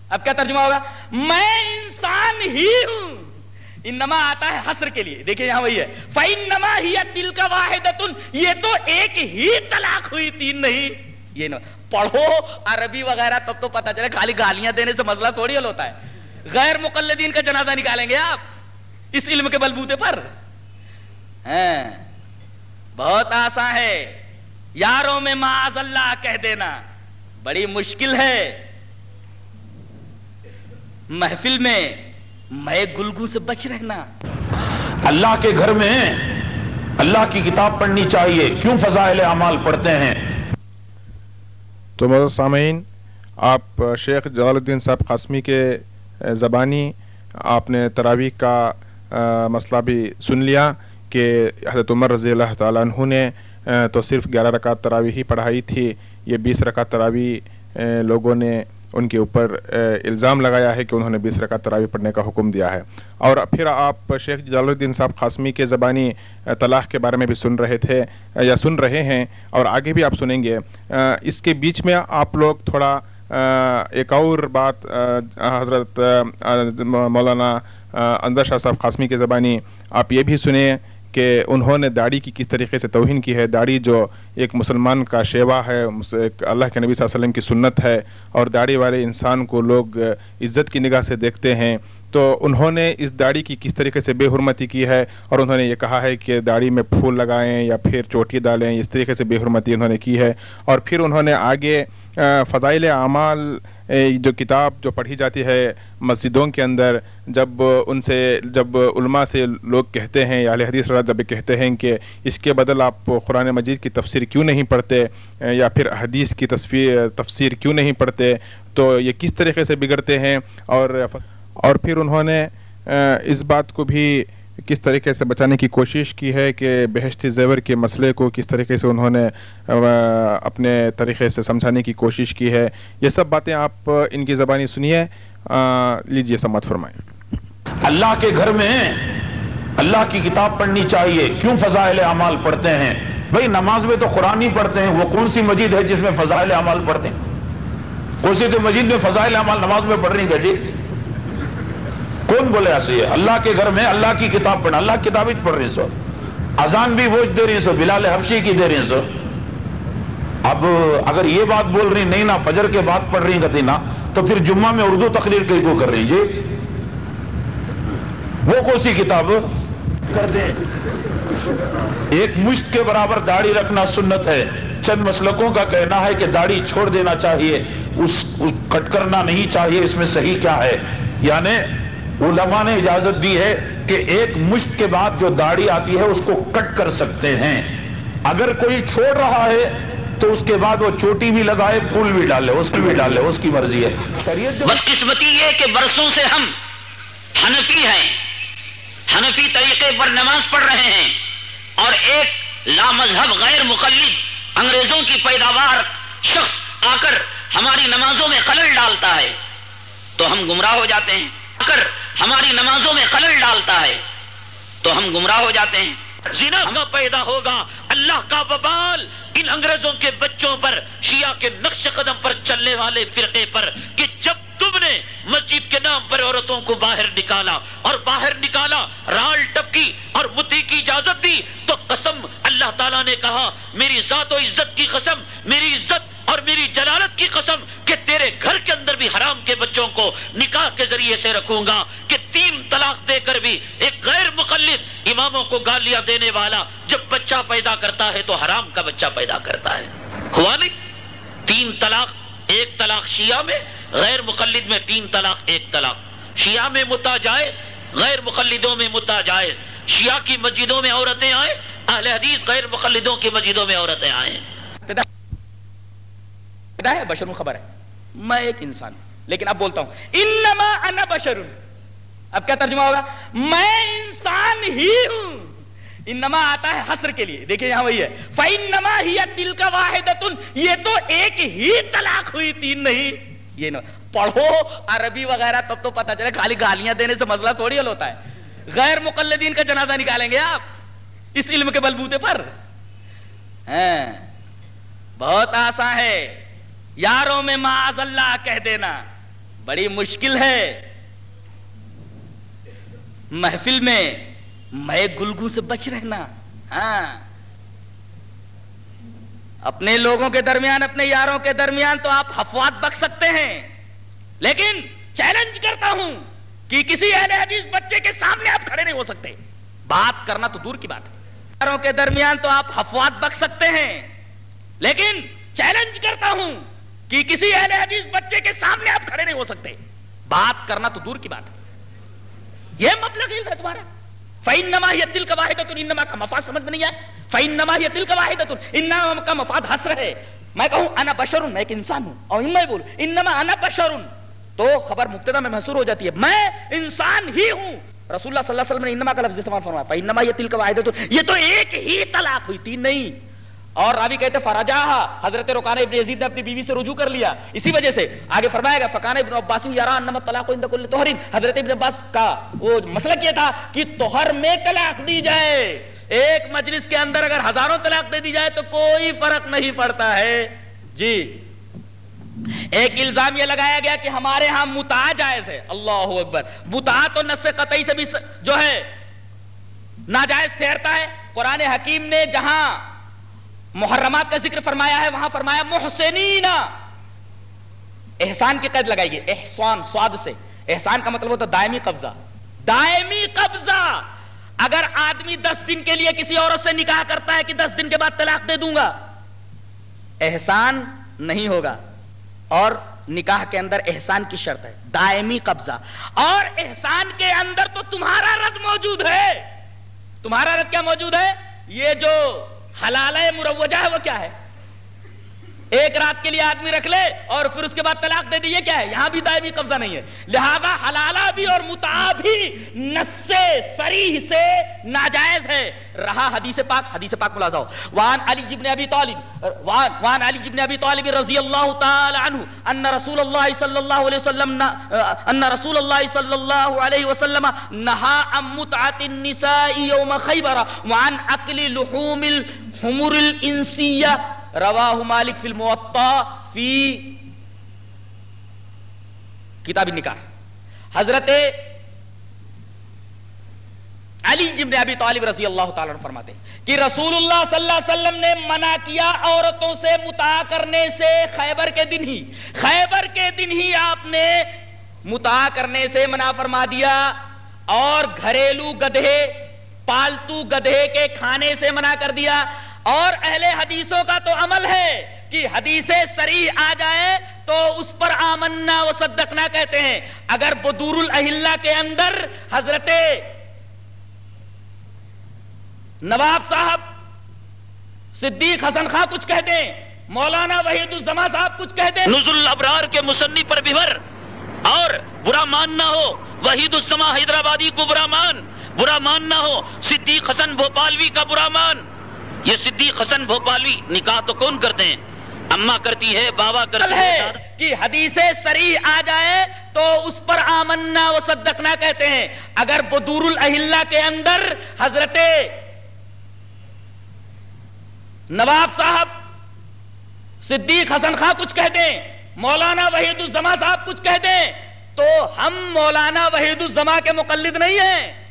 [SPEAKER 1] اب کیا ترجمہ ہوگا؟ میں انسان ہی ہوں۔ انما آتا ہے حسر کے لیے۔ دیکھیں یہاں وہی ہے۔ فَإِنَّمَا هِيَ تِلْكَ وَاحِدَةٌ۔ یہ تو ایک ہی طلاق ہوئی تین نہیں۔ یہ نہ پڑھو، عربی وغیرہ تب تو پتا چلے، خالی گالیاں دینے سے مسئلہ تھوڑی حل ہوتا ہے۔ غیر مقلدین کا جنازہ نکالیں گے آپ؟ اس علم کے بلبوتے پر؟ ہاں۔ بہت آسان ہے۔ یاروں میں معاذ اللہ کہہ دینا۔ بڑی مشکل ہے۔ محفل میں میں گلگو سے بچ رہنا۔
[SPEAKER 4] اللہ کے گھر میں اللہ کی کتاب پڑھنی چاہیے۔ کیوں فضائل اعمال پڑھتے ہیں؟
[SPEAKER 2] تو مزہ سامعین، آپ، شیخ جلال الدین صاحب قاسمی کے زبانی آپ نے تراویح کا مسئلہ بھی سن لیا کہ حضرت عمر رضی اللہ تعالیٰ عنہ نے تو صرف گیارہ رکعت تراویح ہی پڑھائی تھی، یہ بیس رکعت تراویح لوگوں نے ان کے اوپر الزام لگایا ہے کہ انہوں نے بیس رکعت تراویح پڑھنے کا حکم دیا ہے۔ اور پھر آپ شیخ جلال الدین صاحب قاسمی کے زبانی طلاق کے بارے میں بھی سن رہے تھے یا سن رہے ہیں، اور آگے بھی آپ سنیں گے۔ اس کے بیچ میں آپ لوگ تھوڑا ایک اور بات حضرت مولانا اندر شاہ صاحب قاسمی کے زبانی، آپ یہ بھی سنیں کہ انہوں نے داڑھی کی کس طریقے سے توہین کی ہے؟ داڑھی جو ایک مسلمان کا شیوا ہے ایک اللہ کے نبی صلی اللہ علیہ وسلم کی سنت ہے، اور داڑھی والے انسان کو لوگ عزت کی نگاہ سے دیکھتے ہیں۔ تو انہوں نے اس داڑھی کی کس طریقے سے بے حرمتی کی ہے؟ اور انہوں نے یہ کہا ہے کہ داڑھی میں پھول لگائیں یا پھر چوٹی ڈالیں، اس طریقے سے بے حرمتی انہوں نے کی ہے۔ اور پھر انہوں نے آگے فضائل اعمال جو کتاب جو پڑھی جاتی ہے مسجدوں کے اندر، جب ان سے، جب علماء سے لوگ کہتے ہیں، یا حدیث رضا جب کہتے ہیں کہ اس کے بدل آپ قرآن مجید کی تفسیر کیوں نہیں پڑھتے یا پھر حدیث کی تصویر، تفسیر کیوں نہیں پڑھتے، تو یہ کس طریقے سے بگڑتے ہیں؟ اور اور پھر انہوں نے اس بات کو بھی کس طریقے سے بچانے کی کوشش کی ہے کہ بہشتی زیور کے مسئلے کو کس طریقے سے انہوں نے اپنے طریقے سے سمجھانے کی کوشش کی ہے، یہ سب باتیں آپ ان کی زبانی سنیے۔ لیجیے سمت فرمائیں۔
[SPEAKER 4] اللہ کے گھر میں اللہ کی کتاب پڑھنی چاہیے۔ کیوں فضائل اعمال پڑھتے ہیں؟ بھئی نماز میں تو قرآن ہی پڑھتے ہیں۔ وہ کون سی مسجد ہے جس میں فضائل اعمال پڑھتے ہیں؟ کون سی تو مسجد میں فضائل اعمال نماز میں پڑھنی کا جی کون بولے ایسے ہے؟ اللہ کے گھر میں اللہ کی کتاب پڑھنا، اللہ کی کتاب ہی پڑھ رہی سو۔ اذان بھی ووش دے رہی سو، بلال حفشی کی دے رہی سو۔ اب اگر یہ بات بول رہی نہیں نا، فجر کے بعد پڑھ رہی کہتی نا، تو پھر جمعہ میں اردو تقریر کئی کو کر رہی جی؟ وہ کون سی کتاب؟ ایک مشت کے برابر داڑھی رکھنا سنت ہے۔ چند مسلکوں کا کہنا ہے کہ داڑھی چھوڑ دینا چاہیے اس، کٹ کرنا نہیں چاہیے، اس میں صحیح کیا ہے؟ یعنی علماء نے اجازت دی ہے کہ ایک مشت کے بعد جو داڑھی آتی ہے اس کو کٹ کر سکتے ہیں۔ اگر کوئی چھوڑ رہا ہے تو اس کے بعد وہ چوٹی بھی لگائے، پھول بھی ڈالے، اس کی بھی ڈالے، اس کی مرضی ہے۔
[SPEAKER 3] بدقسمتی یہ کہ برسوں سے ہم حنفی ہیں، حنفی طریقے پر نماز پڑھ رہے ہیں اور ایک لامذہب غیر مقلد انگریزوں کی پیداوار شخص آ کر ہماری نمازوں میں خلل ڈالتا ہے تو ہم گمراہ ہو جاتے ہیں۔ اگر ہماری نمازوں میں خلل ڈالتا ہے، تو ہم گمراہ ہو جاتے ہیں۔ زنا پیدا ہوگا؟ اللہ کا وبال ان انگریزوں کے بچوں پر، شیعہ کے نقش قدم پر چلنے والے فرقے پر، کہ جب تم نے مسجد کے نام پر عورتوں کو باہر نکالا اور باہر نکالا، رال ٹپکی اور متی کی اجازت دی، تو قسم اللہ تعالیٰ نے کہا، میری ذات و عزت کی قسم، میری عزت اور میری جلالت کی قسم کہ تیرے گھر کے اندر بھی حرام کے بچوں کو نکاح کے ذریعے سے رکھوں گا کہ تین طلاق دے کر بھی ایک غیر مقلد اماموں کو گالیاں دینے والا جب بچہ پیدا کرتا ہے تو حرام کا بچہ پیدا کرتا ہے۔ ہوا نہیں؟ تین طلاق ایک طلاق شیعہ میں، غیر مقلد میں تین طلاق ایک طلاق۔ شیعہ میں متا جائز غیر مقلدوں میں متا جائز شیعہ کی مسجدوں میں عورتیں آئیں، اہل حدیث غیر مقلدوں کی مسجدوں میں عورتیں آئیں۔
[SPEAKER 1] ہے بشر خبر ہے۔ میں ایک انسان ہوں، لیکن اب بولتا ہوں، انما انا بشر۔ اب کیا ترجمہ ہوگا؟ میں انسان ہی ہوں۔ انما آتا ہے حسر کے لیے۔ دیکھیں یہاں وہی ہے۔ فَإِنَّمَا هِيَ تِلْكَ وَاحِدَةٌ۔ یہ تو ایک ہی طلاق ہوئی تین نہیں۔ یہ نہ پڑھو عربی وغیرہ تب تو پتہ چلے، خالی گالیاں دینے سے مسئلہ تھوڑی حل ہوتا ہے۔ غیر مقلدین کا جنازہ نکالیں گے آپ، اس علم کے بلبوتے پر۔ ہاں۔ بہت آسان ہے۔ یاروں میں معاذ اللہ کہہ دینا، بڑی مشکل ہے۔ محفل میں میں گلگو سے بچ رہنا۔ ہاں۔ اپنے لوگوں کے درمیان، اپنے یاروں کے درمیان تو آپ حفوات بک سکتے ہیں۔ لیکن چیلنج کرتا ہوں کہ کسی اہل حدیث بچے کے سامنے آپ کھڑے نہیں ہو سکتے۔ بات کرنا تو دور کی بات ہے۔ یاروں کے درمیان تو آپ حفوات بک سکتے ہیں۔ لیکن چیلنج کرتا ہوں کہ کسی اہل حدیث بچے کے سامنے آپ کھڑے نہیں ہو سکتے۔ بات کرنا تو دور کی بات ہے۔ یہ مبلغ علم ہے تمہارا۔ فَإِن نَمَا هِيَ تِلْكَ وَاحِدَةٌ انما کا مفاد سمجھ میں نہیں آیا؟ فَإِن نَمَا هِيَ تِلْكَ وَاحِدَةٌ انما کا مفاد حسر ہے۔ میں کہوں انا بشر، میں ایک انسان ہوں۔ اور میں بولوں انما انا بشر۔ تو خبر مبتدا میں محصور ہو جاتی ہے۔ میں انسان ہی ہوں۔ رسول اللہ صلی اللہ علیہ وسلم نے انما کا لفظ استعمال فرمایا۔ فَإِن نَمَا هِيَ تِلْكَ وَاحِدَةٌ۔ یہ تو ایک ہی طلاق ہوئی تین نہیں۔ اور راوی کہتے فرجا حضرت رکان ابن یزید نے اپنی بیوی سے رجوع کر لیا۔ اسی وجہ سے آگے فرمایا گا فکان ابن عباس یارا انما طلاق عند كل طهر. حضرت ابن عباس کا وہ مسئلہ کیا تھا کہ طہر میں طلاق دی جائے۔ ایک مجلس کے اندر اگر ہزاروں طلاق دے دی جائے تو کوئی فرق نہیں پڑتا ہے۔ جی۔ ایک الزام یہ لگایا گیا کہ ہمارے ہاں متا جائز ہے۔ اللہ اکبر۔ متا تو نس قطعی سے بھی جو ہے، ناجائز ٹھہرتا ہے۔ قرآن حکیم نے جہاں محرمات کا ذکر فرمایا ہے، وہاں فرمایا، محسنین۔ احسان کی قید لگائی گئی احسان، سواد سے۔ احسان کا مطلب ہوتا دائمی قبضہ۔ دائمی قبضہ۔ اگر آدمی دس دن کے لیے کسی عورت سے نکاح کرتا ہے کہ دس دن کے بعد طلاق دے دوں گا، احسان نہیں ہوگا۔ اور نکاح کے اندر احسان کی شرط ہے، دائمی قبضہ۔ اور احسان کے اندر تو تمہارا رد موجود ہے۔ تمہارا رد کیا موجود ہے؟ یہ جو حلالہ مروجہ ہے وہ کیا ہے؟ ایک رات کے لیے آدمی رکھ لے اور پھر اس کے بعد طلاق دے دی یہ کیا ہے؟ یہاں بھی دائمی قبضہ نہیں ہے۔ لہذا حلالہ بھی اور متعا بھی نس سریح سے ناجائز ہے۔ رہا حدیث پاک حدیث پاک ملازہ وان علی جبن ابی طالب وان, وان علی جبن ابی طالب رضی اللہ تعالی عنہ ان رسول اللہ صلی اللہ علیہ وسلم ان رسول اللہ صلی اللہ علیہ وسلم نہا ام متعت النساء یوم خیبر وان اکل لحوم الحمر الانسیہ رواہ مالک فی الموطا فی کتاب نکاح حضرت علی جبن ابی طالب رضی اللہ تعالیٰ عنہ فرماتے ہیں کہ رسول اللہ صلی اللہ علیہ وسلم نے منع کیا عورتوں سے متع کرنے سے خیبر کے دن ہی. خیبر کے دن ہی آپ نے متع کرنے سے منع فرما دیا اور گھریلو گدھے، پالتو گدھے کے کھانے سے منع کر دیا۔ اور اہل حدیثوں کا تو عمل ہے کہ حدیث سریح آ جائے تو اس پر آمنا و صدقنا کہتے ہیں۔ اگر بدور الاہلہ کے اندر حضرت نواب صاحب، صدیق حسن خان کچھ کہہ دیں مولانا وحید الزما صاحب کچھ کہہ دیں
[SPEAKER 3] نزل الابرار کے مصنف پر بھر اور برا مان نہ ہو، وحید الزما حیدرآبادی کو برا مان برا مان نہ ہو، صدیق حسن بھوپالوی کا برا مان۔ یہ صدیق حسن بھوپالوی نکاح تو کون کرتے ہیں؟ اما کرتی ہے بابا کرتی
[SPEAKER 1] ہے کہ حدیث سریح آ جائے تو اس پر آمنا و صدقنا کہتے ہیں۔ اگر بدور الاہلہ کے اندر حضرت نواب صاحب صدیق حسن خان کچھ کہہ دیں مولانا وحید الزما صاحب کچھ کہہ دیں تو ہم مولانا وحید الزما کے مقلد نہیں ہیں۔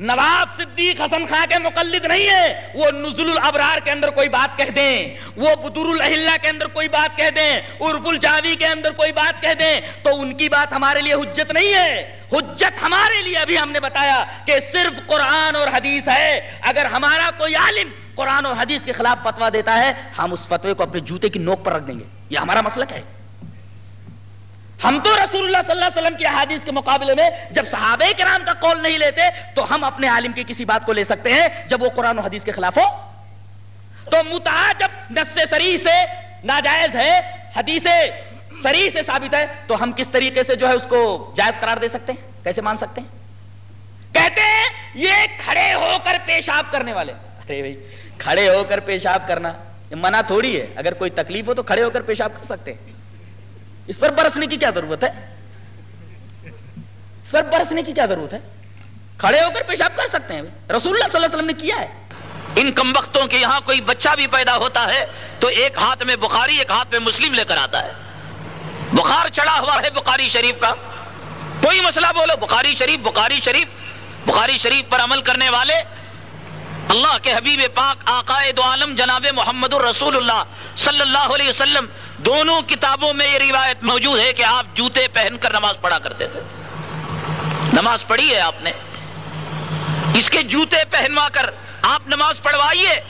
[SPEAKER 1] نواب صدیق حسن خان کے مقلد نہیں ہے وہ نزل الابرار کے اندر کوئی بات کہہ دیں۔ وہ بدور الاہلہ کے اندر کوئی بات کہہ دیں۔ عرف الجاوی کے اندر کوئی بات کہہ دیں۔ تو ان کی بات ہمارے لیے حجت نہیں ہے۔ حجت ہمارے لیے ابھی ہم نے بتایا کہ صرف قرآن اور حدیث ہے۔ اگر ہمارا کوئی عالم قرآن اور حدیث کے خلاف فتوا دیتا ہے، ہم اس فتوے کو اپنے جوتے کی نوک پر رکھ دیں گے۔ یہ ہمارا مسلک ہے۔ ہم تو رسول اللہ صلی اللہ علیہ وسلم کی حدیث کے مقابلے میں جب صحابہ کرام کا قول نہیں لیتے تو ہم اپنے عالم کی کسی بات کو لے سکتے ہیں جب وہ قرآن و حدیث کے خلاف ہو؟ تو متعا جب نس سری سے ناجائز ہے، حدیث سری سے ثابت ہے، تو ہم کس طریقے سے جو ہے اس کو جائز قرار دے سکتے ہیں؟ کیسے مان سکتے ہیں؟ کہتے ہیں، یہ کھڑے ہو کر پیشاب کرنے والے۔ ارے بھائی، کھڑے ہو کر پیشاب کرنا منع تھوڑی ہے۔ اگر کوئی تکلیف ہو تو کھڑے ہو کر پیشاب کر سکتے ہیں۔ اس پر برسنے کی کیا ضرورت ہے؟ اس پر برسنے کی کیا ضرورت ہے؟ کھڑے ہو کر پیشاب کر سکتے ہیں۔ رسول اللہ صلی اللہ علیہ وسلم نے کیا ہے؟
[SPEAKER 3] ان کم وقتوں کے یہاں کوئی بچہ بھی پیدا ہوتا ہے تو ایک ہاتھ میں بخاری، ایک ہاتھ میں مسلم لے کر آتا ہے۔ بخار چڑھا ہوا ہے بخاری شریف کا۔ کوئی مسئلہ بولو، بخاری شریف بخاری شریف۔ بخاری شریف پر عمل کرنے والے، اللہ کے حبیب پاک، آقائے دو عالم جناب محمد الرسول اللہ صلی اللہ علیہ وسلم دونوں کتابوں میں یہ روایت موجود ہے کہ آپ جوتے پہن کر نماز پڑھا کرتے تھے۔ نماز پڑھی ہے آپ نے۔ اس کے جوتے پہنوا کر آپ نماز پڑھوائیے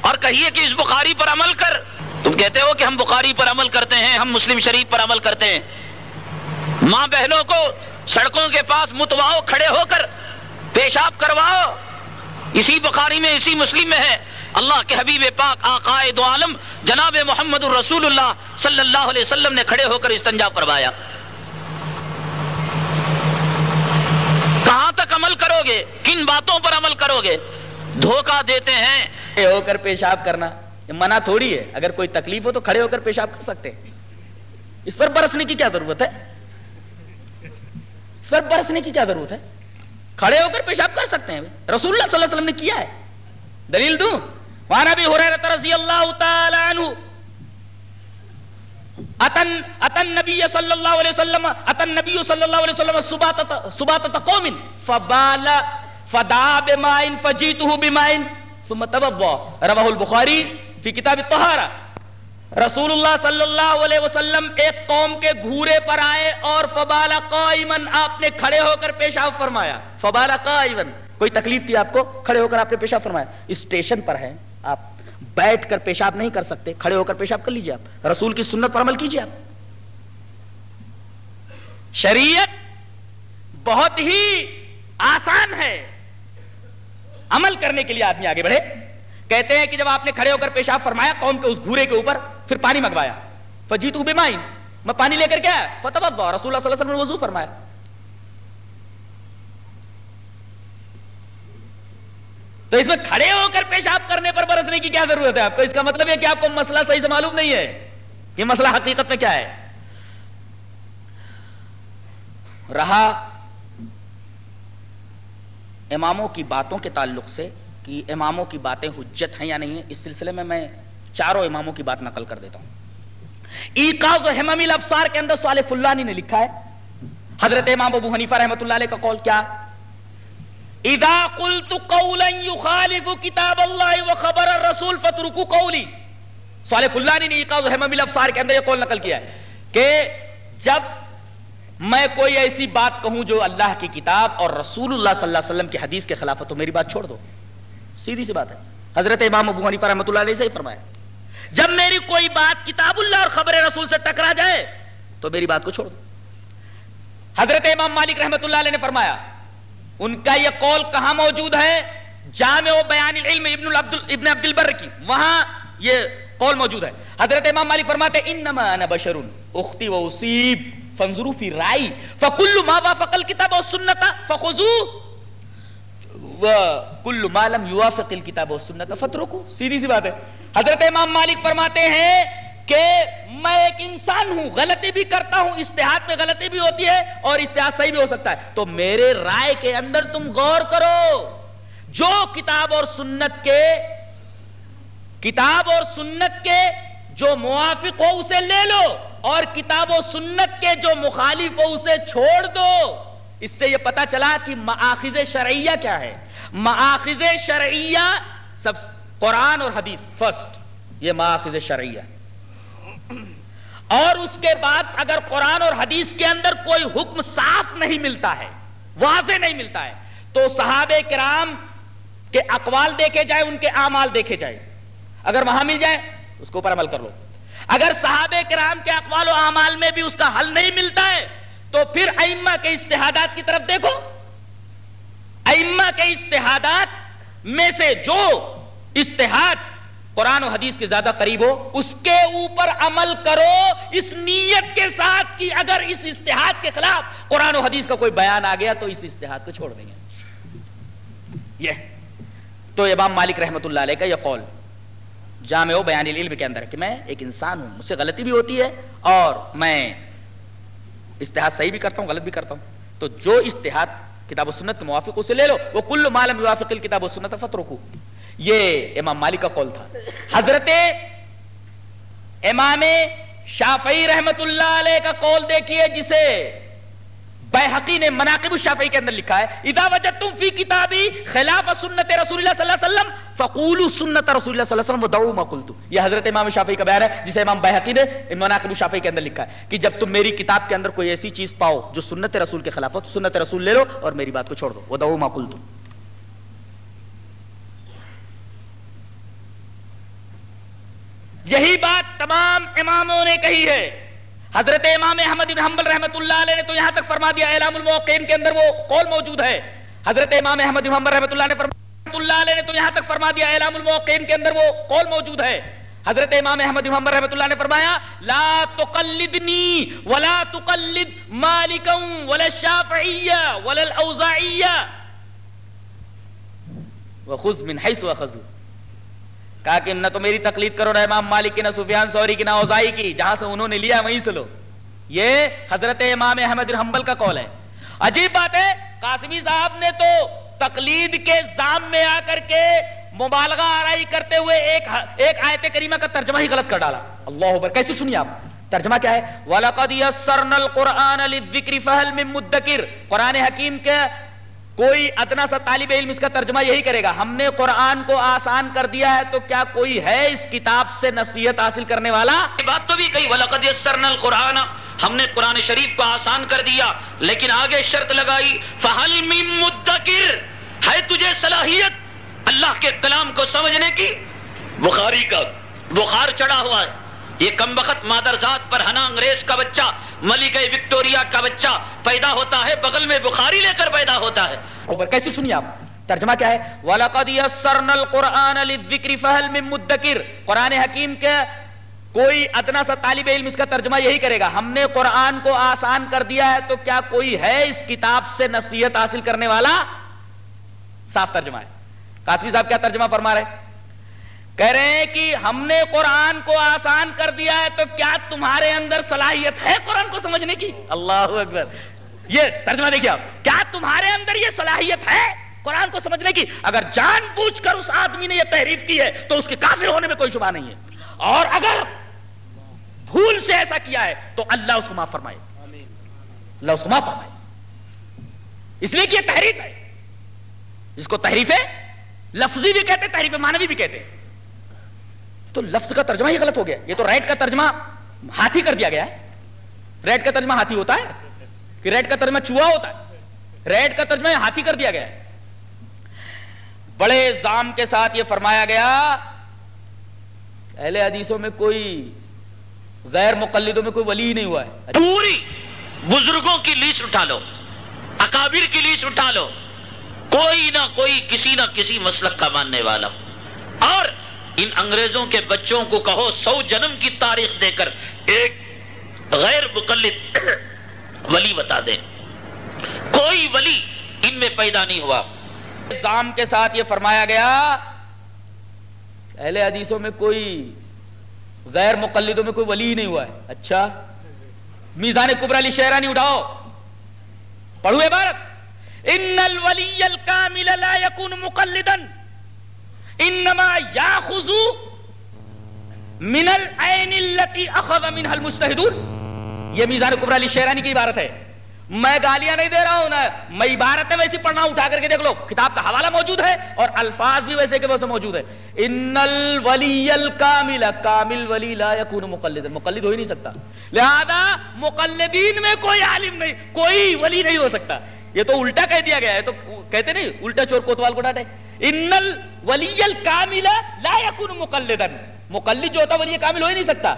[SPEAKER 3] اور کہیے کہ اس بخاری پر عمل کر۔ تم کہتے ہو کہ ہم بخاری پر عمل کرتے ہیں، ہم مسلم شریف پر عمل کرتے ہیں۔ ماں بہنوں کو سڑکوں کے پاس متواؤ کھڑے ہو کر پیشاب کرواؤ۔ اسی بخاری میں، اسی مسلم میں ہے۔ اللہ کے حبیب پاک آقائے دو عالم جناب محمد الرسول اللہ صلی اللہ علیہ وسلم نے کھڑے ہو کر استنجا فرمایا۔ کہاں تک عمل کرو گے کن باتوں پر عمل کرو گے دھوکہ دیتے ہیں۔
[SPEAKER 1] ہو کر پیشاب کرنا منع تھوڑی ہے۔ اگر کوئی تکلیف ہو تو کھڑے ہو کر پیشاب کر سکتے ہیں۔ اس پر برسنے کی کیا ضرورت ہے؟ اس پر برسنے کی کیا ضرورت ہے؟ کھڑے ہو کر پیشاب کر سکتے ہیں۔ رسول اللہ صلی اللہ علیہ وسلم نے کیا ہے؟ دلیل دوں؟ وعن ابي هريره رضي الله تعالى عنه. اتن اتن نبی صلی اللہ علیہ وسلم اتن نبی صلی اللہ علیہ وسلم سباتت سباتت قوم. فبال فدا بمائن فجیتہ بمائن ثم توضا رواہ البخاری فی کتاب الطہارہ رسول اللہ صلی اللہ علیہ وسلم ایک قوم کے گھورے پر آئے اور فبالا قائمن آپ نے کھڑے ہو کر پیشاب فرمایا. فبالا قائمن کوئی تکلیف تھی آپ کو؟ کھڑے ہو کر آپ نے پیشاب فرمایا. اسٹیشن پر ہے آپ بیٹھ کر پیشاب نہیں کر سکتے، کھڑے ہو کر پیشاب کر لیجیے آپ۔ رسول کی سنت پر عمل کیجیے آپ۔ شریعت بہت ہی آسان ہے۔ عمل کرنے کے لیے آدمی آگے بڑھے۔ کہتے ہیں کہ جب آپ نے کھڑے ہو کر پیشاب فرمایا، قوم کے اس گھورے کے اوپر پھر پانی منگوایا۔ فجیت میں پانی لے کر کیا فتح رسول اللہ صلی اللہ علیہ وسلم نے وضو فرمایا۔ تو اس میں کھڑے ہو کر پیشاب کرنے پر برسنے کی کیا ضرورت ہے آپ کو؟ اس کا مطلب ہے کہ آپ کو مسئلہ صحیح سے معلوم نہیں ہے۔ یہ مسئلہ حقیقت میں کیا ہے؟ رہا اماموں کی باتوں کے تعلق سے کہ اماموں کی باتیں حجت ہیں یا نہیں ہیں، اس سلسلے میں میں چاروں اماموں کی بات نقل کر دیتا ہوں۔ ایقاز و حممی الابصار کے اندر صالح فلانی نے لکھا ہے۔ حضرت امام ابو حنیفہ رحمۃ اللہ علیہ کا قول کیا؟ اذا قلت قولا يخالف کتاب اللہ و خبر الرسول فترکو قولی صالح فلانی نے ایقاز و حممی الابصار کے اندر یہ قول نقل کیا ہے کہ جب میں کوئی ایسی بات کہوں جو اللہ کی کتاب اور رسول اللہ صلی اللہ علیہ وسلم کی حدیث کے خلاف ہے تو میری بات چھوڑ دو۔ سیدھی سی بات ہے۔ حضرت امام ابو حنیفہ رحمۃ اللہ علیہ سے ہی فرمایا جب میری کوئی بات کتاب اللہ اور خبر رسول سے ٹکرا جائے، تو میری بات کو چھوڑ دو۔ حضرت امام مالک رحمۃ اللہ علیہ نے فرمایا ان کا یہ قول کہاں موجود ہے؟ جامع و بیان العلم ابن العبد ابن عبد البر کی۔ وہاں یہ قول موجود ہے۔ حضرت امام مالک فرماتے ہیں، انما انا بشر اختی و اصیب، فانظروا فی رائی فکل ما وافق الکتاب والسنت فخذوه کل مالم یوافق الکتاب و سنت فترکو سیدھی سی بات ہے۔ حضرت امام مالک فرماتے ہیں کہ میں ایک انسان ہوں، غلطی بھی کرتا ہوں استحاد میں غلطی بھی ہوتی ہے اور استحاد صحیح بھی ہو سکتا ہے۔ تو میرے رائے کے اندر تم غور کرو۔ جو کتاب اور سنت کے، کتاب اور سنت کے جو موافق ہو اسے لے لو اور کتاب و سنت کے جو مخالف ہو اسے چھوڑ دو۔ اس سے یہ پتا چلا کہ مآخذ شرعیہ کیا ہے۔ مآخذ شرعیہ سب، قرآن اور حدیث فرسٹ یہ مآخذ شرعیہ۔ اور اس کے بعد اگر قرآن اور حدیث کے اندر کوئی حکم صاف نہیں ملتا ہے، واضح نہیں ملتا ہے، تو صحابہ کرام کے اقوال دیکھے جائے ان کے اعمال دیکھے جائے اگر وہاں مل جائے اس کے اوپر عمل کر لو۔ اگر صحابہ کرام کے اقوال و اعمال میں بھی اس کا حل نہیں ملتا ہے، تو پھر ائمہ کے اجتہادات کی طرف دیکھو۔ ائمہ کے اجتہادات میں سے جو اجتہاد قرآن و حدیث کے زیادہ قریب ہو، اس کے اوپر عمل کرو، اس نیت کے ساتھ کہ اگر اس اجتہاد کے خلاف قرآن و حدیث کا کوئی بیان آ گیا تو اس اجتہاد کو چھوڑ دیں گے۔ یہ تو امام مالک رحمت اللہ علیہ کا یہ قول۔ جامع و بیان العلم کے اندر کہ میں ایک انسان ہوں، مجھ سے غلطی بھی ہوتی ہے اور میں استحاد صحیح بھی کرتا ہوں، غلط بھی کرتا ہوں۔ تو جو استحاد کتاب و سنت کے موافق اسے لے لو۔ وہ کل مالم یوافق الکتاب و سنت فترکو یہ امام مالک کا قول تھا۔ حضرت امام شافعی رحمت اللہ علیہ کا قول دیکھیے جسے بیحقی نے مناقب الشافعی کے اندر لکھا ہے۔ اذا وجدتم فی کتابی خلاف سنت رسول اللہ صلی اللہ علیہ وسلم فقولوا سنت رسول اللہ صلی اللہ علیہ وسلم ودعوا ما قلت یہ حضرت امام شافعی کا بیان ہے جسے امام بیحقی نے مناقب الشافعی کے اندر لکھا ہے کہ جب تم میری کتاب کے اندر کوئی ایسی چیز پاؤ جو سنت رسول کے خلاف ہو تو سنت رسول لے لو اور میری بات کو چھوڑ دو۔ ودعوا ما قلت یہی بات تمام اماموں نے کہی ہے۔ حضرت امام احمد بن حنبل رحمت اللہ علیہ نے تو یہاں تک فرما دیا، اعلام الموقعین کے اندر وہ قول موجود ہے۔ حضرت امام احمد بن حنبل رحمت اللہ نے فرما اللہ علیہ نے تو یہاں تک فرما دیا، اعلام الموقعین کے اندر وہ قول موجود ہے۔ حضرت امام احمد بن حنبل رحمت اللہ نے فرمایا، لا تقلدنی ولا تقلد مالکا ولا الشافعیہ ولا الاوزاعیہ۔ وخذ من حیث وخذو کہا کہ نہ تو میری تقلید کرو نہ امام مالک کی، نہ سفیان سوری کی، نہ اوزائی کی، جہاں سے انہوں نے لیا وہیں سے لو۔ یہ حضرت امام احمد حنبل کا قول ہے۔ عجیب بات ہے، قاسمی صاحب نے تو تقلید کے زام میں آ کر کے مبالغہ آرائی کرتے ہوئے ایک ایک آیت کریمہ کا ترجمہ ہی غلط کر ڈالا۔ اللہ اکبر، کیسے سنیے آپ؟ ترجمہ کیا ہے؟ وَلَقَدْ يَسَّرْنَا الْقُرْآنَ لِلذِّكْرِ فَهَلْ مِن مُدَّكِرْ۔ قرآن حکیم کے کوئی ادنا سا طالب علم اس کا ترجمہ یہی کرے گا، ہم نے قرآن کو آسان کر دیا ہے، تو کیا کوئی ہے اس کتاب سے نصیحت حاصل کرنے والا؟
[SPEAKER 3] بات تو بھی کہی، وَلَقَدْ يَسَّرْنَا الْقُرْآنَ، ہم نے قرآن شریف کو آسان کر دیا، لیکن آگے شرط لگائی، فَحَلْ مِن مُدَّكِرْ، ہے تجھے صلاحیت اللہ کے کلام کو سمجھنے کی؟ بخاری کا بخار چڑھا ہوا ہے۔ یہ کم وقت مادر ذات پر ہنا انگریز کا بچہ ملکہ وکٹوریا کا بچہ پیدا ہوتا ہے، بغل میں بخاری لے کر پیدا ہوتا ہے۔
[SPEAKER 1] اوپر کیسے سنیے آپ؟ ترجمہ کیا ہے؟ وَلَقَدْ يَسَّرْنَا الْقُرْآنَ لِلذِّكْرِ فَهَلْ مِن مُدَّكِرْ۔ قرآن حکیم کے کوئی ادنا سا طالب علم اس کا ترجمہ یہی کرے گا، ہم نے قرآن کو آسان کر دیا ہے تو کیا کوئی ہے اس کتاب سے نصیحت حاصل کرنے والا؟ صاف ترجمہ ہے۔ قاسمی صاحب کیا ترجمہ فرما رہے کہہ رہے ہیں کہ ہم نے قرآن کو آسان کر دیا ہے تو کیا تمہارے اندر صلاحیت ہے قرآن کو سمجھنے کی؟ اللہ اکبر۔ یہ ترجمہ دیکھیے آپ۔ کیا تمہارے اندر یہ صلاحیت ہے قرآن کو سمجھنے کی؟ اگر جان بوجھ کر اس آدمی نے یہ تحریف کی ہے تو اس کے کافر ہونے میں کوئی شبہ نہیں ہے۔ اور اگر بھول سے ایسا کیا ہے تو اللہ اس کو معاف فرمائے۔ اللہ اس کو معاف فرمائے۔ اس لیے کہ یہ تحریف ہے۔ جس کو تحریف ہے لفظی بھی کہتے تحریف معنوی بھی کہتے ہیں۔ تو لفظ کا ترجمہ ہی غلط ہو گیا. یہ تو ریٹ کا ترجمہ ہاتھی کر دیا گیا ہے. ریٹ کا ترجمہ ہاتھی ہوتا ہے کہ ریٹ کا ترجمہ چوہا ہوتا ہے. ریٹ کا ترجمہ ہاتھی کر دیا گیا ہے. بڑے زام کے ساتھ یہ فرمایا گیا، اہل حدیثوں میں کوئی غیر مقلدوں میں کوئی ولی نہیں ہوا ہے.
[SPEAKER 3] پوری بزرگوں کی لیس اٹھا لو، اکابر کی لیس اٹھا لو، کوئی نہ کوئی کسی نہ کسی مسلک کا ماننے والا اور ان انگریزوں کے بچوں کو کہو، سو جنم کی تاریخ دے کر ایک غیر مقلد ولی بتا دیں۔ کوئی ولی ان میں پیدا نہیں ہوا۔
[SPEAKER 1] زام کے ساتھ یہ فرمایا گیا، اہل حدیثوں میں کوئی غیر مقلدوں میں کوئی ولی نہیں ہوا ہے۔ اچھا میزان کبر علی شہرانی اٹھاؤ۔ پڑھو عبارت۔ ان الولی الکامل لا یکون مقلدا۔ انما یاخذ من العین التي اخذ منها المجتهدون یہ میزان کبر علی شہرانی کی عبارت ہے. میں گالیاں نہیں دے رہا ہوں نا میں عبارتیں ویسی پڑھنا اٹھا کر کے دیکھ لو، کتاب کا حوالہ موجود ہے اور الفاظ بھی ویسے کے ویسے موجود ہے۔ ان الولی الکامل، کامل ولی لا یکون مقلد مقلد ہو ہی نہیں سکتا۔ لہذا مقلدین میں کوئی عالم نہیں، کوئی ولی نہیں ہو سکتا۔ یہ تو الٹا کہہ دیا گیا ہے، تو کہتے نہیں، الٹا چور کوتوال کو ڈانٹے۔ ان الولی الکامل لا یکون مقلدا۔ مقلد جو ہوتا ولی کامل ہو ہی نہیں سکتا۔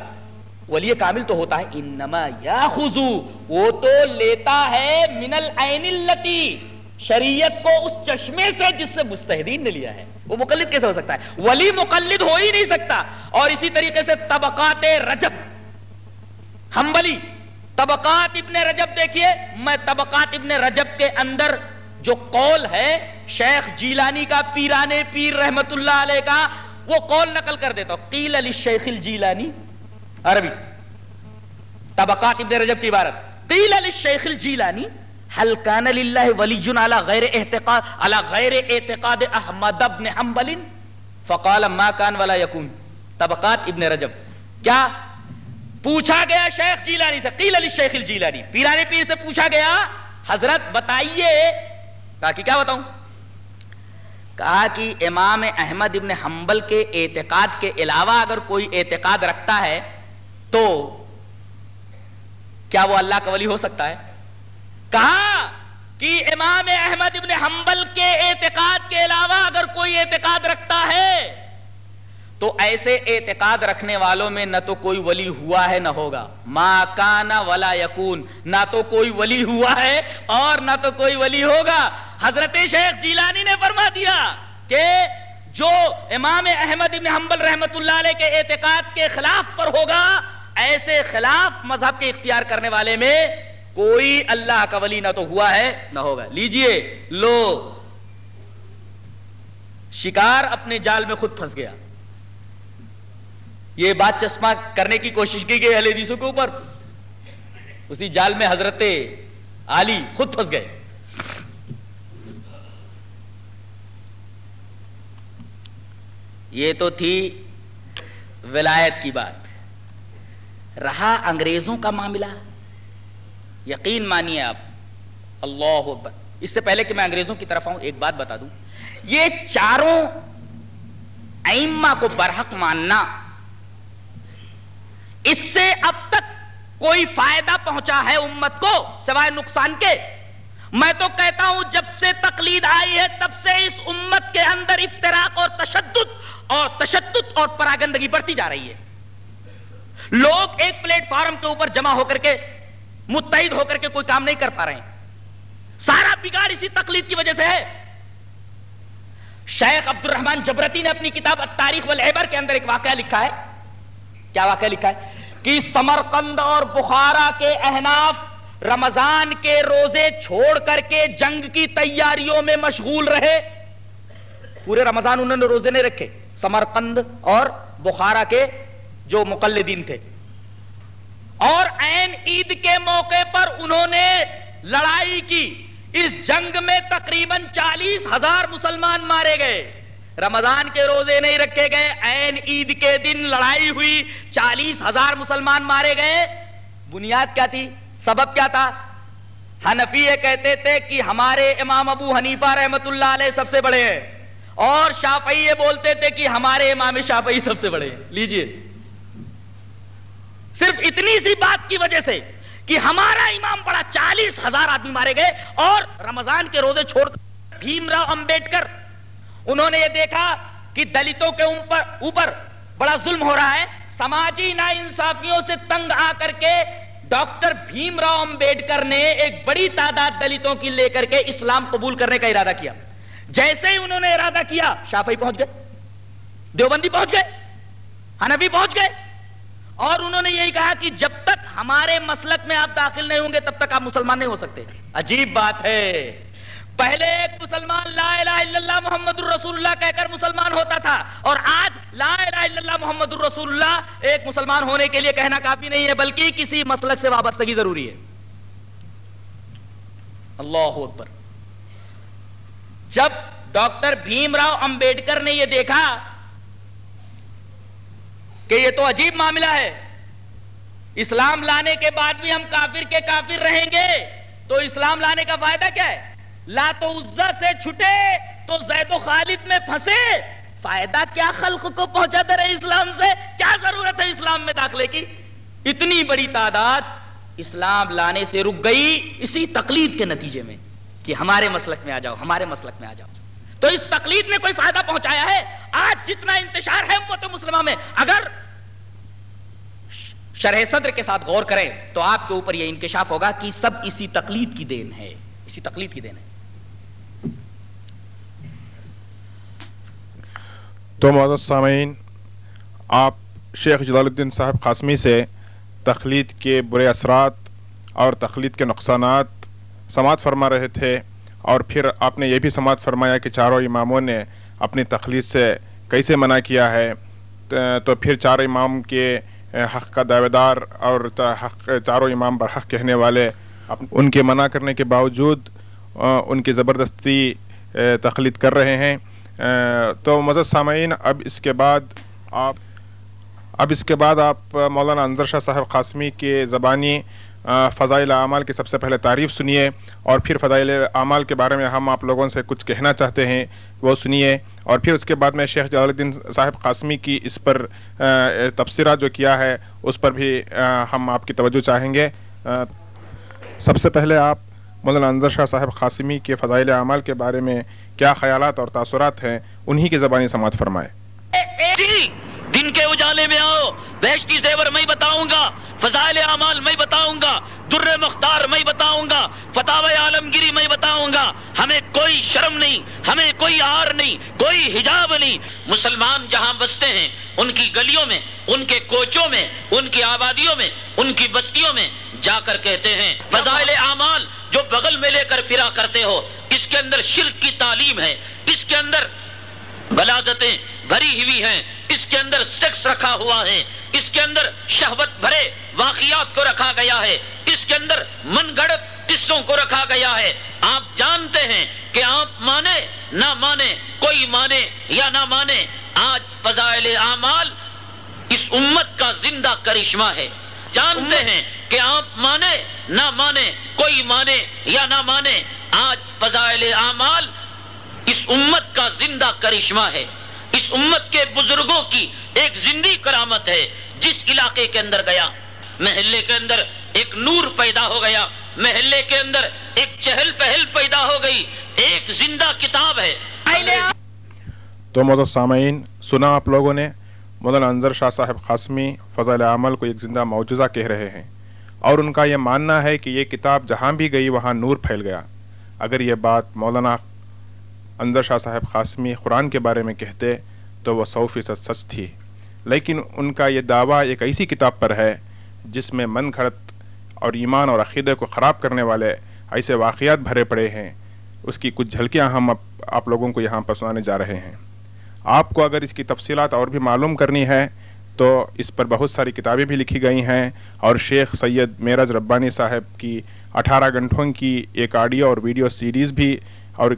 [SPEAKER 1] ولی کامل تو ہوتا ہے، انما یاخذ۔ وہ تو لیتا ہے من العین اللتی۔ شریعت کو اس چشمے سے جس سے مستحدین نے لیا ہے۔ وہ مقلد کیسے ہو سکتا ہے؟ ولی مقلد ہو ہی نہیں سکتا۔ اور اسی طریقے سے طبقات رجب، ہمبلی۔ طبقات ابن رجب دیکھیے، میں طبقات ابن رجب کے اندر جو قول ہے، شیخ جیلانی کا پیرانے پیر رحمت اللہ علیہ کا، وہ قول نقل کر دیتا ہوں۔ قیل علی شیخ الجیلانی، عربی، طبقات ابن رجب کی عبارت۔ قیل للشیخ الجیلانی حل کان للہ ولی علی غیر اعتقاد، علی غیر اعتقاد احمد ابن حنبل؟ فقال ما کان ولا یکون۔ طبقات ابن رجب۔ کیا پوچھا گیا شیخ جیلانی سے، قیل للشیخ الجیلانی پیرانے پیر سے پوچھا گیا، حضرت بتائیے، کہا کہ کیا بتاؤں؟ کہا کہ امام احمد ابن حنبل کے اعتقاد کے علاوہ اگر کوئی اعتقاد رکھتا ہے تو کیا وہ اللہ کا ولی ہو سکتا ہے؟ کہا کہ امام احمد ابن حنبل کے اعتقاد کے علاوہ اگر کوئی اعتقاد رکھتا ہے تو ایسے اعتقاد رکھنے والوں میں نہ تو کوئی ولی ہوا ہے نہ ہوگا۔ ما کانا ولا یکون، نہ تو کوئی ولی ہوا ہے اور نہ تو کوئی ولی ہوگا۔ حضرت شیخ جیلانی نے فرما دیا کہ جو امام احمد ابن حنبل رحمت اللہ علیہ کے اعتقاد کے خلاف پر ہوگا، ایسے خلاف مذہب کے اختیار کرنے والے میں کوئی اللہ کا ولی نہ تو ہوا ہے نہ ہوگا۔ لیجیے، لو۔ شکار اپنے جال میں خود پھنس گیا۔ یہ بات چشمہ کرنے کی کوشش کی گئی اہل حدیثوں کے اوپر۔ اسی جال میں حضرت علی خود پھنس گئے۔ یہ تو تھی ولایت کی بات۔ رہا انگریزوں کا معاملہ۔ یقین مانیے آپ۔ اللہ اس سے پہلے کہ میں انگریزوں کی طرف آؤں، ایک بات بتا دوں۔ یہ چاروں ائمہ کو برحق ماننا اس سے اب تک کوئی فائدہ پہنچا ہے امت کو سوائے نقصان کے؟ میں تو کہتا ہوں جب سے تقلید آئی ہے تب سے اس امت کے اندر افتراق اور تشدد اور تشدد اور پراگندگی بڑھتی جا رہی ہے۔ لوگ ایک پلیٹ فارم کے اوپر جمع ہو کر کے، متحد ہو کر کے کوئی کام نہیں کر پا رہے ہیں۔ سارا بگاڑ اسی تقلید کی وجہ سے ہے۔ شیخ عبد الرحمن جبرتی نے اپنی کتاب تاریخ والعبر کے اندر ایک واقعہ لکھا ہے۔ کیا واقعہ لکھا ہے؟ کہ سمرقند اور بخارا کے احناف رمضان کے روزے چھوڑ کر کے جنگ کی تیاریوں میں مشغول رہے۔ پورے رمضان انہوں نے روزے نہیں رکھے۔ سمرقند اور بخارا کے جو مقلدین تھے۔ اور این عید کے موقع پر انہوں نے لڑائی کی۔ اس جنگ میں تقریباً چالیس ہزار مسلمان مارے گئے۔ رمضان کے روزے نہیں رکھے گئے این عید کے دن لڑائی ہوئی، چالیس ہزار مسلمان مارے گئے۔ بنیاد کیا تھی؟ سبب کیا تھا؟ حنفی یہ کہتے تھے کہ ہمارے امام ابو حنیفہ رحمت اللہ علیہ سب سے بڑے ہیں۔ اور شافعی یہ بولتے تھے کہ ہمارے امام شافعی سب سے بڑے ہیں۔ لیجیے۔ صرف اتنی سی بات کی وجہ سے کہ ہمارا امام بڑا چالیس ہزار آدمی مارے گئے اور رمضان کے روزے چھوڑ بھیم راؤ امبیڈکر انہوں نے یہ دیکھا کہ دلتوں کے اوپر بڑا ظلم ہو رہا ہے۔ سماجی نا انصافیوں سے تنگ آ کر کے ڈاکٹر بھیم راؤ امبیڈکر نے ایک بڑی تعداد دلتوں کی لے کر کے اسلام قبول کرنے کا ارادہ کیا۔ جیسے ہی انہوں نے ارادہ کیا، شافعی پہنچ گئے، دیوبندی پہنچ گئے، حنفی پہنچ گئے۔ اور انہوں نے یہی کہا کہ جب تک ہمارے مسلک میں آپ داخل نہیں ہوں گے، تب تک آپ مسلمان نہیں ہو سکتے۔ عجیب بات ہے۔ پہلے ایک مسلمان لا الہ الا اللہ محمد الرسول اللہ کہہ کر مسلمان ہوتا تھا اور آج لا الہ الا اللہ محمد الرسول اللہ ایک مسلمان ہونے کے لیے کہنا کافی نہیں ہے بلکہ کسی مسلک سے وابستگی ضروری ہے۔ اللہ اکبر۔ جب ڈاکٹر بھیم راؤ امبیڈکر نے یہ دیکھا کہ یہ تو عجیب معاملہ ہے، اسلام لانے کے بعد بھی ہم کافر کے کافر رہیں گے، تو اسلام لانے کا فائدہ کیا ہے؟ لا تو عزا سے چھٹے، تو زید و خالد میں پھنسے۔ فائدہ کیا خلق کو پہنچا دے رہے اسلام سے؟ کیا ضرورت ہے اسلام میں داخلے کی؟ اتنی بڑی تعداد اسلام لانے سے رک گئی اسی تقلید کے نتیجے میں کہ ہمارے مسلک میں آ جاؤ، ہمارے مسلک میں آ جاؤ۔ تو اس تقلید میں کوئی فائدہ پہنچایا ہے؟ آج جتنا انتشار ہے امت مسلمہ میں، اگر شرح صدر کے ساتھ غور کریں تو آپ کے اوپر یہ انکشاف ہوگا کہ سب اسی تقلید کی دین ہے۔ اسی تقلید کی دین ہے۔
[SPEAKER 2] تو معزز سامعین، آپ شیخ جلال الدین صاحب قاسمی سے تقلید کے برے اثرات اور تقلید کے نقصانات سماعت فرما رہے تھے اور پھر آپ نے یہ بھی سماعت فرمایا کہ چاروں اماموں نے اپنی تخلیص سے کیسے منع کیا ہے؟ تو پھر چار امام کے حق کا دعوے دار اور حق، چاروں امام برحق کہنے والے ان کے منع کرنے کے باوجود، ان کی زبردستی تخلیق کر رہے ہیں۔ تو مزد سامعین، اب اس کے بعد آپ اب اس کے بعد آپ، مولانا انضر شاہ صاحب قاسمی کے زبانی فضائل اعمال کی سب سے پہلے تعریف سنیے اور پھر فضائل اعمال کے بارے میں ہم آپ لوگوں سے کچھ کہنا چاہتے ہیں، وہ سنیے۔ اور پھر اس کے بعد میں شیخ جلال الدین صاحب قاسمی کی اس پر تبصرہ جو کیا ہے، اس پر بھی ہم آپ کی توجہ چاہیں گے۔ سب سے پہلے آپ، مولانا انضر شاہ صاحب قاسمی کے فضائل اعمال کے بارے میں کیا خیالات اور تاثرات ہیں انہی کی زبانی سماعت فرمائے۔
[SPEAKER 3] جی، دن کے اجالے میں آؤ بیشتی زیور میں بتاؤں گا فضائل اعمال میں بتاؤں گا در مختار میں بتاؤں گا فتح عالمگیری میں بتاؤں گا۔ ہمیں کوئی شرم نہیں ہمیں کوئی آر نہیں کوئی حجاب نہیں۔ مسلمان جہاں بستے ہیں ان کی گلیوں میں ان کے کوچوں میں ان کی آبادیوں میں ان کی بستیوں میں جا کر کہتے ہیں فضائل اعمال جو بغل میں لے کر پھرا کرتے ہو اس کے اندر شرک کی تعلیم ہے، اس کے اندر غلازتیں بھری ہوئی ہیں، اس کے اندر سیکس رکھا ہوا ہے، اس کے اندر شہوت بھرے واقعات کو رکھا گیا ہے، اس کے اندر من گڑت قصوں کو رکھا گیا ہے۔ آپ جانتے ہیں کہ آپ مانے، نہ مانے، کوئی مانے یا نہ مانے، آج فضائل اعمال اس امت کا زندہ کرشمہ ہے۔ جانتے ہیں کہ آپ مانے، نہ مانے، کوئی مانے یا نہ مانے آج فضائل اعمال اس امت کا زندہ کرشمہ ہے۔ اس امت کے بزرگوں کی ایک زندی کرامت ہے۔ جس علاقے کے اندر گیا محلے کے اندر ایک نور پیدا ہو گیا محلے کے اندر ایک چہل پہل پیدا ہو گئی۔ ایک زندہ کتاب ہے۔
[SPEAKER 2] تو معزز سامعین سنا آپ لوگوں نے مولانا انظر شاہ صاحب قاسمی فضل عمل کو ایک زندہ معجزہ کہہ رہے ہیں۔ اور ان کا یہ ماننا ہے کہ یہ کتاب جہاں بھی گئی وہاں نور پھیل گیا۔ اگر یہ بات مولانا انظر شاہ صاحب قاسمی قرآن کے بارے میں کہتے تو وہ سو فیصد سچ تھی۔ لیکن ان کا یہ دعویٰ ایک ایسی کتاب پر ہے جس میں من گھڑت اور ایمان اور عقیدے کو خراب کرنے والے ایسے واقعات بھرے پڑے ہیں۔ اس کی کچھ جھلکیاں ہم آپ لوگوں کو یہاں پر سنانے جا رہے ہیں۔ آپ کو اگر اس کی تفصیلات اور بھی معلوم کرنی ہے تو اس پر بہت ساری کتابیں بھی لکھی گئی ہیں اور شیخ سید میرج ربانی صاحب کی اٹھارہ گھنٹوں کی ایک آڈیو اور ویڈیو سیریز بھی اور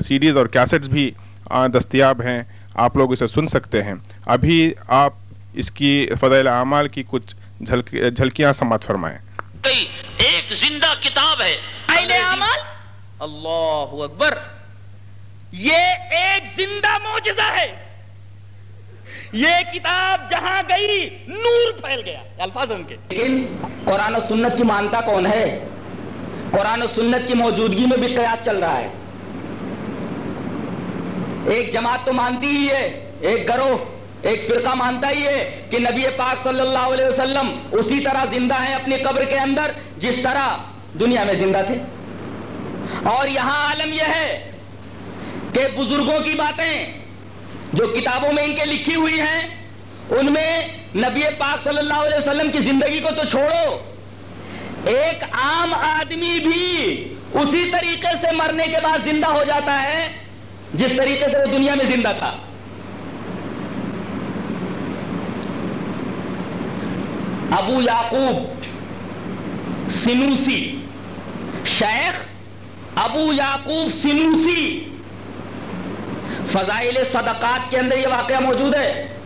[SPEAKER 2] سیریز اور کیسٹس بھی دستیاب ہیں۔ آپ لوگ اسے سن سکتے ہیں۔ ابھی آپ اس کی فضائل اعمال کی کچھ جھلکیاں سماعت فرمائیں۔
[SPEAKER 3] ایک زندہ کتاب ہے۔
[SPEAKER 1] اللہ اکبر۔ یہ ایک زندہ معجزہ ہے۔ یہ کتاب جہاں گئی نور پھیل گیا۔ الفاظ ان کے۔ لیکن قرآن و سنت کی مانتا کون ہے؟ قرآن و سنت کی موجودگی میں بھی قیاس چل رہا ہے۔ ایک جماعت تو مانتی ہی ہے، ایک گروہ، ایک فرقہ مانتا ہی ہے کہ نبی پاک صلی اللہ علیہ وسلم اسی طرح زندہ ہیں اپنی قبر کے اندر جس طرح دنیا میں زندہ تھے۔ اور یہاں عالم یہ ہے کہ بزرگوں کی باتیں جو کتابوں میں ان کے لکھی ہوئی ہیں، ان میں نبی پاک صلی اللہ علیہ وسلم کی زندگی کو تو چھوڑو۔ ایک عام آدمی بھی اسی طریقے سے مرنے کے بعد زندہ ہو جاتا ہے جس طریقے سے وہ دنیا میں زندہ تھا۔ ابو یعقوب سنوسی، شیخ ابو یعقوب سنوسی۔ فضائل صدقات کے اندر یہ واقعہ موجود ہے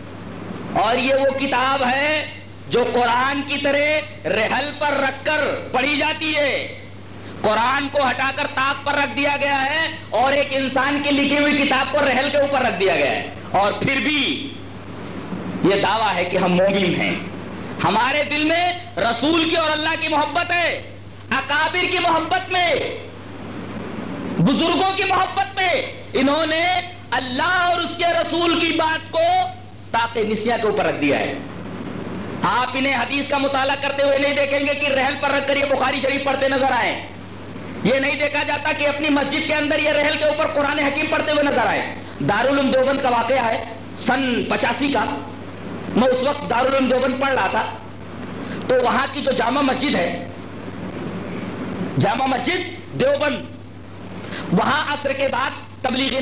[SPEAKER 1] اور یہ وہ کتاب ہے جو قرآن کی طرح رحل پر رکھ کر پڑھی جاتی ہے۔ قرآن کو ہٹا کر تاک پر رکھ دیا گیا ہے اور ایک انسان کی لکھی ہوئی کتاب کو رحل کے اوپر رکھ دیا گیا ہے۔ اور پھر بھی یہ دعویٰ ہے کہ ہم مومن ہیں۔ ہمارے دل میں رسول کی اور اللہ کی محبت ہے، اکابر کی محبت میں، بزرگوں کی محبت میں۔ انہوں نے اللہ اور اس کے رسول کی بات کو تاکہ نسیا کے اوپر رکھ دیا ہے۔ آپ انہیں حدیث کا مطالعہ کرتے ہوئے نہیں دیکھیں گے کہ رحل پر رکھ کر یہ بخاری شریف پڑھتے نظر آئے۔ یہ نہیں دیکھا جاتا کہ اپنی مسجد کے اندر یہ رحل کے اوپر قرآن حکیم پڑھتے ہوئے نظر آئے۔ دارالعلوم دیوبند کا واقعہ ہے، سن پچاسی کا۔ میں اس وقت دارالعلوم دیوبند پڑھ رہا تھا۔ تو وہاں کی جو جامع مسجد ہے، جامع مسجد دیوبند، وہاں عصر کے بعد تبلیغی